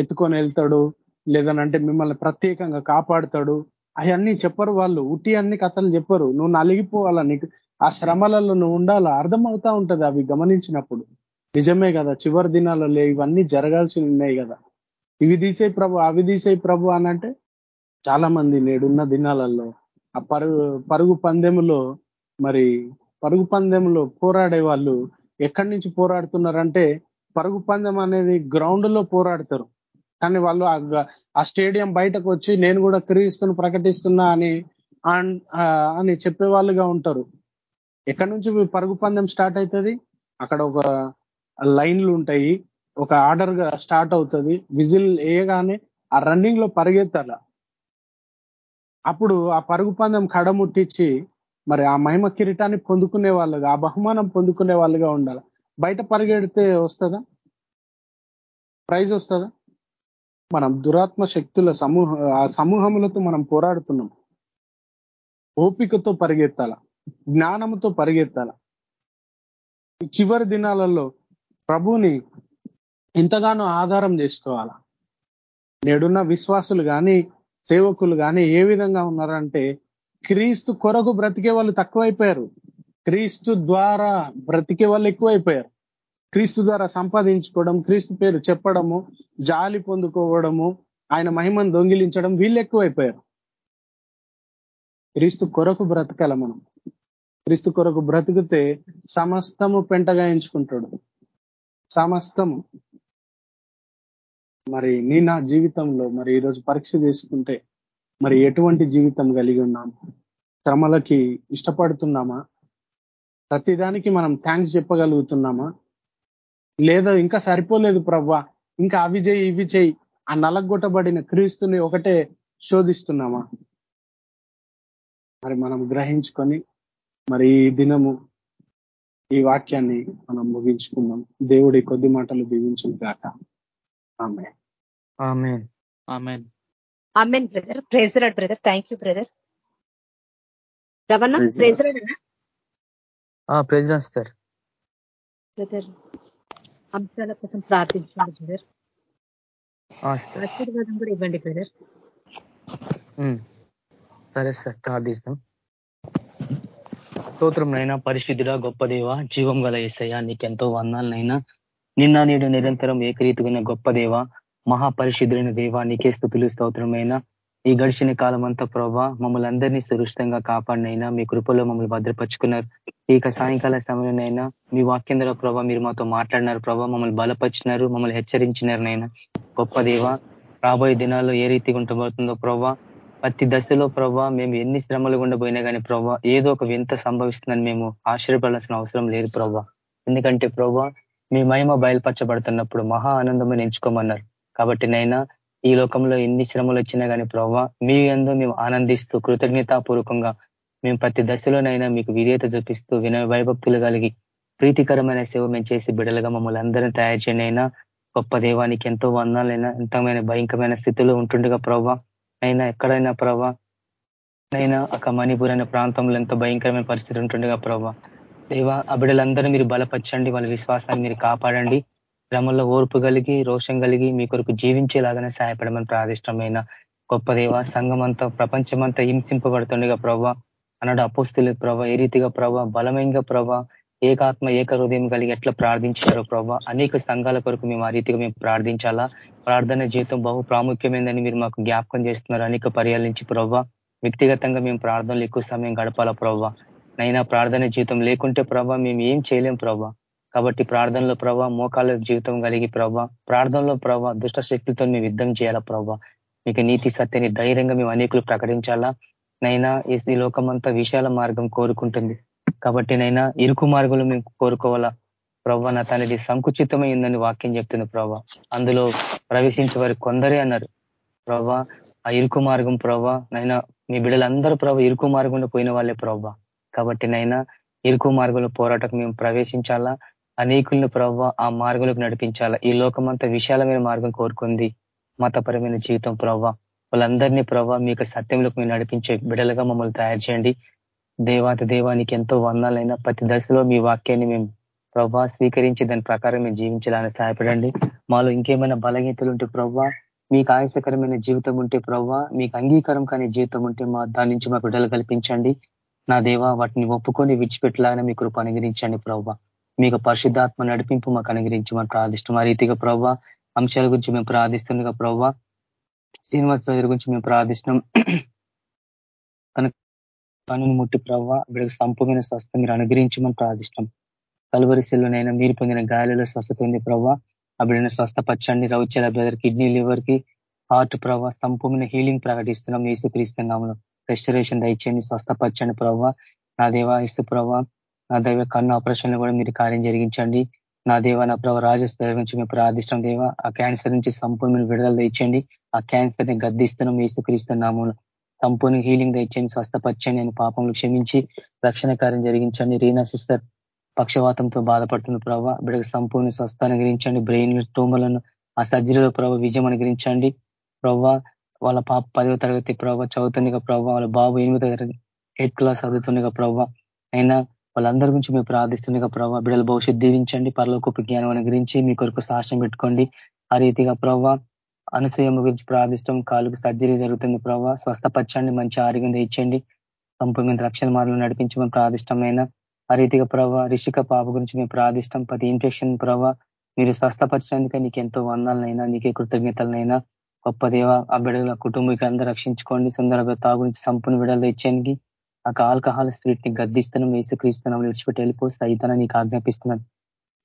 ఎత్తుకొని వెళ్తాడు లేదనంటే మిమ్మల్ని ప్రత్యేకంగా కాపాడుతాడు. అవన్నీ చెప్పరు వాళ్ళు. ఉట్టి అన్ని కథలు చెప్పరు. నువ్వు నలిగిపోవాలా? నీకు ఆ శ్రమలలో నువ్వు ఉండాలా? అర్థమవుతా ఉంటది అవి గమనించినప్పుడు. నిజమే కదా చివరి దినాలలో ఇవన్నీ జరగాల్సి ఉన్నాయి కదా. ఇవి తీసే ప్రభు అవి తీసే ప్రభు అనంటే చాలా మంది నేడున్న దినాలలో ఆ పరుగు పరుగు పందెములో మరి పరుగు పందెంలో పోరాడే వాళ్ళు ఎక్కడి నుంచి పోరాడుతున్నారంటే పరుగు పందెం అనేది గ్రౌండ్లో పోరాడతారు. కానీ వాళ్ళు ఆ స్టేడియం బయటకు వచ్చి నేను కూడా క్రీస్తును ప్రకటిస్తున్నా అని అని చెప్పే వాళ్ళుగా ఉంటారు. ఎక్కడి నుంచి పరుగు పందెం స్టార్ట్ అవుతుంది అక్కడ ఒక లైన్లు ఉంటాయి. ఒక ఆర్డర్గా స్టార్ట్ అవుతుంది. విజిల్ వేయగానే ఆ రన్నింగ్లో పరిగెత్తాల. అప్పుడు ఆ పరుగు పందెం కడముట్టించి మరి ఆ మహిమ కిరీటాన్ని పొందుకునే వాళ్ళుగా ఆ బహుమానం పొందుకునే వాళ్ళుగా ఉండాలి. బయట పరిగెడితే వస్తుందా? ప్రైజ్ వస్తుందా? మనం దురాత్మ శక్తుల సమూహ ఆ సమూహములతో మనం పోరాడుతున్నాం. ఓపికతో పరిగెత్తాల జ్ఞానంతో పరిగెత్తాల. చివరి దినాలలో ప్రభుని ఎంతగానో ఆధారం చేసుకోవాల? నేడున్న విశ్వాసులు కానీ సేవకులు కానీ ఏ విధంగా ఉన్నారంటే క్రీస్తు కొరకు బ్రతికే వాళ్ళు తక్కువైపోయారు. క్రీస్తు ద్వారా బ్రతికే వాళ్ళు ఎక్కువైపోయారు. క్రీస్తు ద్వారా సంపాదించుకోవడం క్రీస్తు పేరు చెప్పడము జాలి పొందుకోవడము ఆయన మహిమను దొంగిలించడం వీళ్ళు ఎక్కువైపోయారు. క్రీస్తు కొరకు బ్రతకాల మనం. క్రీస్తు కొరకు బ్రతికితే సమస్తము పెంటగా ఎంచుకుంటాడు. సమస్తము. మరి నీ నా జీవితంలో మరి ఈరోజు పరీక్ష చేసుకుంటే మరి ఎటువంటి జీవితం కలిగి ఉన్నాము శ్రమలకి ఇష్టపడుతున్నామా? ప్రతిదానికి మనం థ్యాంక్స్ చెప్పగలుగుతున్నామా? లేదా ఇంకా సరిపోలేదు ప్రవ్వా. ఇంకా అవి చేయి ఇవి చేయి. ఆ నలగొట్టబడిన క్రీస్తుని ఒకటే శోధిస్తున్నామా? మరి మనం గ్రహించుకొని మరి ఈ దినము ఈ వాక్యాన్ని మనం ముగించుకుందాం. దేవుడి కొద్ది మాటలు దీవించిన గాక. ఆమె amen. Brother. Praise the Lord brother. Thank you brother. Praise the Lord sir brother. అంశాల కోసం ప్రార్థించండి బ్రదర్. ఆశీర్వాదం కూడా ఇవ్వండి బ్రదర్. సరే సార్ ప్రార్థిస్తాం. స్తోత్రం నైనా పరిశుద్ధుడ గొప్ప దేవ జీవం గల ఏసయ్య నీకెంతో వందాలనైనా నిన్న నేడు నిరంతరం ఏకరీతిగా గొప్ప దేవ మహాపరిశుద్ధులైన దేవ నీకే స్థుతులు స్తోత్రమైన? ఈ గడిచిన కాలం అంతా ప్రభా మమ్మల్ని అందరినీ సురక్షితంగా కాపాడినైనా మీ కృపలో మమ్మల్ని భద్రపరుచుకున్నారు. ఇక సాయంకాల సమయంలోనైనా మీ వాక్యంలో ప్రభా మీరు మాతో మాట్లాడినారు ప్రభా మమ్మల్ని బలపరిచినారు మమ్మల్ని హెచ్చరించినారు నైనా గొప్ప దేవ రాబోయే దినాల్లో ఏ రీతిగా ఉండబోతుందో ప్రభా ప్రతి దశలో ప్రభా మేము ఎన్ని శ్రమలు గుండా పోయినా కానీ ప్రభా ఏదో ఒక వింత సంభవిస్తుందని మేము ఆశ్చర్యపడాల్సిన అవసరం లేదు ప్రభా. ఎందుకంటే ప్రభా మీ మహిమ బయలుపరచబడుతున్నప్పుడు మహా ఆనందమని ఎంచుకోమన్నారు. కాబట్టి నైనా ఈ లోకంలో ఎన్ని శ్రమలు వచ్చినా కానీ ప్రభావ మీ ఎందు మేము ఆనందిస్తూ కృతజ్ఞతాపూర్వకంగా మేము ప్రతి దశలోనైనా మీకు విధేయత చూపిస్తూ వినయ వైభక్తులు కలిగి ప్రీతికరమైన సేవ మేము చేసి బిడలుగా మమ్మల్ని అందరినీ తయారు చేయనైనా గొప్ప దేవానికి ఎంతో వందాలైనా ఎంతమైన భయంకరమైన స్థితిలో ఉంటుండగా ప్రభావ అయినా ఎక్కడైనా ప్రభా అయినా ఒక మణిపూర్ అనే ప్రాంతంలో ఎంతో భయంకరమైన పరిస్థితి ఉంటుండగా ప్రభా దేవా ఆ బిడ్డలందరూ మీరు బలపరచండి వాళ్ళ విశ్వాసాన్ని మీరు కాపాడండి. శ్రమంలో ఓర్పు కలిగి రోషం కలిగి మీ కొరకు జీవించేలాగానే సహాయపడమని ప్రాదిష్టమైన గొప్ప దేవ సంఘం అంతా ప్రపంచమంతా హింసింపబడుతుండగా ప్రభా అన్నాడు అపోస్తులు ప్రభా ఏ రీతిగా ప్రభా బలమైనగా ప్రభా ఏకాత్మ ఏక హృదయం కలిగి ఎట్లా ప్రార్థించారో ప్రభా అనేక సంఘాల కొరకు మేము ఆ రీతిగా మేము ప్రార్థించాలా? ప్రార్థన జీవితం బహు ప్రాముఖ్యమైందని మీరు మాకు జ్ఞాపకం చేస్తున్నారు. అనేక పర్యాల నుంచి ప్రభా వ్యక్తిగతంగా మేము ప్రార్థనలు ఎక్కువ సమయం గడపాలా ప్రభా నైనా ప్రార్థన జీవితం లేకుంటే ప్రభా మేము ఏం చేయలేం ప్రభా కాబట్టి ప్రార్థనలో ప్రభా మోకాల జీవితం కలిగి ప్రభా ప్రార్థనలో ప్రభా దుష్ట శక్తులతో మేము యుద్ధం చేయాలా ప్రభా? మీకు నీతి సత్యని ధైర్యంగా మేము అనేకులు ప్రకటించాలా? నైనా ఈ లోకమంతా విశాల మార్గం కోరుకుంటుంది. కాబట్టి నైనా ఇరుకు మార్గంలో మేము కోరుకోవాలా? ప్రభా నా తనది సంకుచితమైందని వాక్యం చెప్తుంది ప్రభా. అందులో ప్రవేశించే వారు కొందరే అన్నారు. ప్రభా ఆ ఇరుకు మార్గం ప్రభా నైనా మీ బిడ్డలందరూ ప్రభా ఇరుకు మార్గంలో పోయిన వాళ్ళే ప్రభా. కాబట్టి నైనా ఇరుకు మార్గంలో పోరాటకు మేము ప్రవేశించాలా? అనేకులను ప్రవ్వ ఆ మార్గంలోకి నడిపించాలా? ఈ లోకమంతా విశాలమైన మార్గం కోరుకుంది. మతపరమైన జీవితం ప్రవ్వ. వాళ్ళందరినీ ప్రభావ మీకు సత్యంలోకి మేము నడిపించే బిడలుగా మమ్మల్ని తయారు చేయండి. దేవాత దేవానికి ఎంతో వందాలైనా ప్రతి దశలో మీ వాక్యాన్ని మేము ప్రభా స్వీకరించి దాని ప్రకారం మేము జీవించాలని సహాయపడండి. మాలో ఇంకేమైనా బలహీనతలు ఉంటే ప్రభా మీకు ఆయాసకరమైన జీవితం ఉంటే ప్రభా మీకు అంగీకారం కాని జీవితం ఉంటే మా దాని నుంచి మాకు విడుదల కల్పించండి. నా దేవా వాటిని ఒప్పుకొని విడిచిపెట్టలాగా మీ కృప అనుగ్రహించండి ప్రవ్వా. మీకు పరిశుద్ధాత్మ నడిపింపు మాకు అనుగ్రహించి మనం ప్రార్థిష్టం ఆ రీతిగా ప్రవ్వ అంశాల గురించి మేము ప్రార్థిస్తుండగా ప్రవ్వ శ్రీనివాస్ గురించి మేము ప్రార్థిస్తున్నాం. తన పనుని ముట్టి ప్రవ్వ వీడికి సంపూర్ణ స్వస్థ మీరు అనుగ్రహించమని ప్రార్థిష్టం కలువరిశిల్లోనైనా మీరు పొందిన గాయాలలో స్వస్థత ఉంది ప్రవ్వ. అప్పుడైనా బిడ్డను స్వస్థపచ్చండి రౌచల బ్రదర్ కిడ్నీ లివర్కి హార్ట్ ప్రవ్వ సంపూర్ణ హీలింగ్ ప్రకటిస్తున్నాం. ఏసుక్రీస్తున్నాము రెస్టరేషన్ దయచేయండి స్వస్థపచ్చండి ప్రవ్వ. నా దేవా ఇసు ప్రవ్వ నా దైవ కన్ను ఆపరేషన్ కూడా మీరు కార్యం జరిగించండి. నా దేవ నా ప్రభావ రాజస్థాయి నుంచి మేము ప్రార్థిష్టం దేవ. ఆ క్యాన్సర్ నుంచి సంపూర్ణ విడుదల తెచ్చండి ఆ క్యాన్సర్ని గద్దిస్తున్నాం ఏసుక్రీస్తున్నాము సంపూర్ణ హీలింగ్ తెచ్చండి స్వస్థపచ్చండి అని పాపంలో క్షమించి రక్షణ కార్యం జరిగించండి. రీనా సిస్టర్ పక్షవాతంతో బాధపడుతున్న ప్రభావ బిడకు సంపూర్ణ స్వస్థ అనుగ్రహించండి. బ్రెయిన్ టూమలను ఆ సర్జరీలో ప్రభావ విజయం అనుగ్రహించండి. ప్రభావ వాళ్ళ పాప పదవ తరగతి ప్రభావ చదువుతుండగా ప్రభావ వాళ్ళ బాబు ఎనిమిదో తరగతి ఎయిత్ క్లాస్ చదువుతుండగా ప్రభావ అయినా వాళ్ళందరి గురించి మేము ప్రార్థిస్తుండగా ప్రభావ బిడ్డల భవిష్యత్తు దీవించండి పరలోకొప్ప జ్ఞానం గురించి మీ కొరకు సాక్ష్యం పెట్టుకోండి. ఆ రీతిగా ప్రభావ అనసూయమ్మ గురించి ప్రార్థిస్తాం కాలుకు సర్జరీ జరుగుతుంది ప్రభావ స్వస్థపరచండి మంచి ఆరోగ్యం తెచ్చండి సంపూర్ణ రక్షణ మార్గం నడిపించమని ప్రార్థిష్టమైన ఆ రీతిగా ప్రభావ రిషిక పాప గురించి మేము ప్రార్థిష్టం ప్రతి ఇన్ఫెక్షన్ ప్రభావ మీరు స్వస్థపరచడానికి నీకు ఎంతో వందాలనైనా నీకే కృతజ్ఞతలనైనా గొప్ప దేవ ఆ బిడ్డల కుటుంబీకులందరూ రక్షించుకోండి. సుందర తా గురించి సంపూర్ణ విడుదల ఇచ్చేందుకు ఆ ఆల్కహాల్ స్పిరిట్ని గద్దిస్తున్నాం వేసుక్రీస్తున్నాం విడిచిపెట్టి వెళ్ళిపో అయితేనే నీకు ఆజ్ఞాపిస్తున్నాను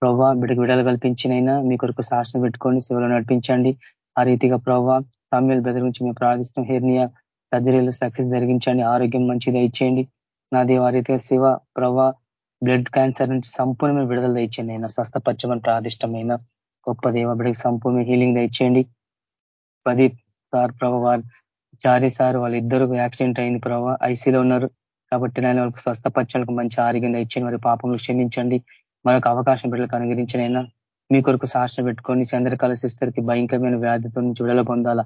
ప్రవ్వా బిడ్డకు విడుదల కల్పించినైనా మీ కొరకు శాసనం పెట్టుకోండి సేవలు నడిపించండి. ఆ రీతిగా ప్రవ్వా సామ్యుల బ్రదర్ గురించి మేము ప్రార్థిస్తున్నాం. హెర్నియా సర్జరీలు సక్సెస్ జరిగించండి. ఆరోగ్యం మంచిది ఇచ్చేయండి నా ఆ రీతిగా శివ ప్రవ్వా బ్లడ్ క్యాన్సర్ నుంచి సంపూర్ణమైన విడుదల ఇచ్చేయండి అయినా స్వస్థపచ్చమని ప్రాదిష్టమైన గొప్ప దేవ బిడ్డకి సంపూర్ణ హీలింగ్ ఇచ్చేయండి ప్రదీప్ సార్ ప్రభావ చారి సార్ వాళ్ళిద్దరు యాక్సిడెంట్ అయింది ప్రభావ ఐసీలో ఉన్నారు. కాబట్టి నేను వాళ్ళకి స్వస్థపరచాలకు మంచి ఆరోగ్యంగా ఇచ్చిన వారి పాపంలో క్షమించండి. మరొక అవకాశం బిడ్డలకు అనుగ్రహించినైనా మీ కొరకు శాసన పెట్టుకొని చంద్రకాల సిస్తరికి భయంకరమైన వ్యాధితో నుంచి విడుదల పొందాలా?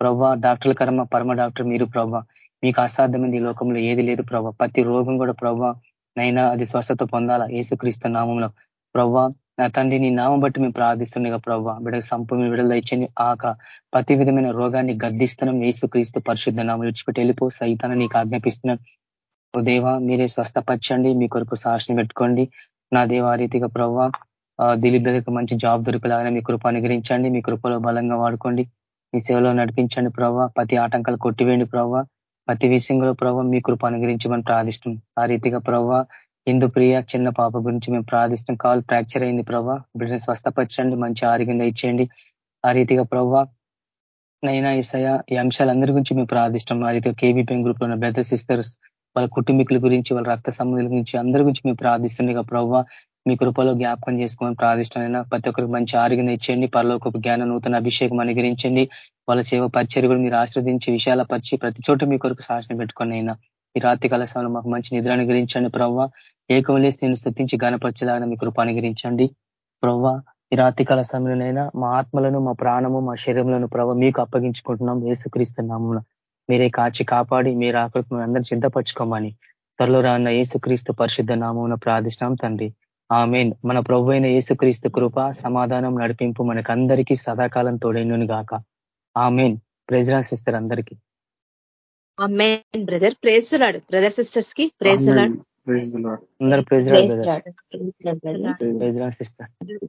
ప్రవ్వా డాక్టర్ల కర్మ పరమ డాక్టర్ మీరు ప్రవ్వా. మీకు అసాధ్యమైంది ఈ లోకంలో ఏది లేదు ప్రభావ ప్రతి రోగం కూడా ప్రవ్వా నైనా అది స్వస్థత పొందాలా? ఏసుక్రీస్తు నామంలో. ప్రవ్వా నా తండ్రి నీ నామం బట్టి మేము ప్రార్థిస్తుండగా ప్రవ్వా. బిడ్డకు సంపూర్ణ విడుదల ఇచ్చింది ఆక ప్రతి విధమైన రోగాన్ని గద్దిస్తున్నాం ఏసుక్రీస్తు పరిశుద్ధ నామం విడిచిపెట్టి వెళ్ళిపో. సైతాన్ని నీకు ఆజ్ఞాపిస్తున్నాం దేవా మీరే స్వస్థపరచండి మీ కొరకు సాక్షిని పెట్టుకోండి. నా దేవా రీతిగా ప్రవ్వ దిలీప్ మంచి జాబ్ దొరికలాగానే మీ కృప అనుగ్రహించండి మీ కృపలో బలంగా వాడుకోండి మీ సేవలో నడిపించండి ప్రవ్వ ప్రతి ఆటంకాలు కొట్టివేయండి ప్రవ్వ ప్రతి విషయంలో ప్రభావ మీ కృప అనుగ్రహించమని ప్రార్థిష్టం ఆ రీతిగా ప్రవ్వ హిందూ ప్రియ చిన్న పాప గురించి మేము ప్రార్థిస్తాం కాల్ ఫ్రాక్చర్ అయింది ప్రవ్వ బిడ్డని స్వస్థపరచండి మంచి ఆరోగ్యంగా ఇచ్చేయండి ఆ రీతిగా ప్రవ్వ నైనా ఈసయ ఈ అంశాలందరి గురించి మేము ప్రార్థిష్టం ఆ రీతిగా కేబీపీఎం గ్రూప్లో ఉన్న బ్రదర్ సిస్టర్స్ వాళ్ళ కుటుంబీకుల గురించి వాళ్ళ రక్త సంబంధుల గురించి అందరి గురించి మేము ప్రార్థిస్తుండగా ప్రవ్వ మీ కృపలో జ్ఞాపకం చేసుకోమని ప్రార్థిష్టమైన ప్రతి ఒక్కరికి మంచి ఆరోగ్యం ఇచ్చేయండి పరలోకపు జ్ఞాన నూతన అభిషేకం అనుగ్రహించండి. వాళ్ళ సేవ పరిచర్ కూడా మీరు ఆశ్రదించి విషయాల పరిచి ప్రతి చోట మీ కొరకు శాసన పెట్టుకొని అయినా ఈ రాత్రి కలసంలో మాకు మంచి నిద్ర అనుగ్రహించండి ప్రవ్వ ఏకవలేసి నేను స్థుతించి గణపరిచేలాగా మీ కృప అనుగ్రహించండి ప్రవ్వ ఈ రాత్రి కాల సమయంలోనైనా మా ఆత్మలను మా ప్రాణము మా శరీరంలో ప్రభావ మీకు అప్పగించుకుంటున్నాం. ఏసుక్రీస్తున్నాము మీరే కాచి కాపాడి మీరు ఆకృతి అందరూ సిద్ధపరచుకోమని త్వరలో రాన్న ఏసుక్రీస్తు పరిశుద్ధ నామం ప్రార్థిస్తున్నాం తండ్రి. ఆమెన్. మన ప్రభు అయిన యేసుక్రీస్తు కృప సమాధానం నడిపింపు మనకందరికీ సదాకాలం తోడైనను గాక. ఆమెన్. ప్రెజరాన్స్ ఇస్తారు అందరికీ. బ్రదర్ బ్రదర్ సిస్టర్స్కి ఇస్తారు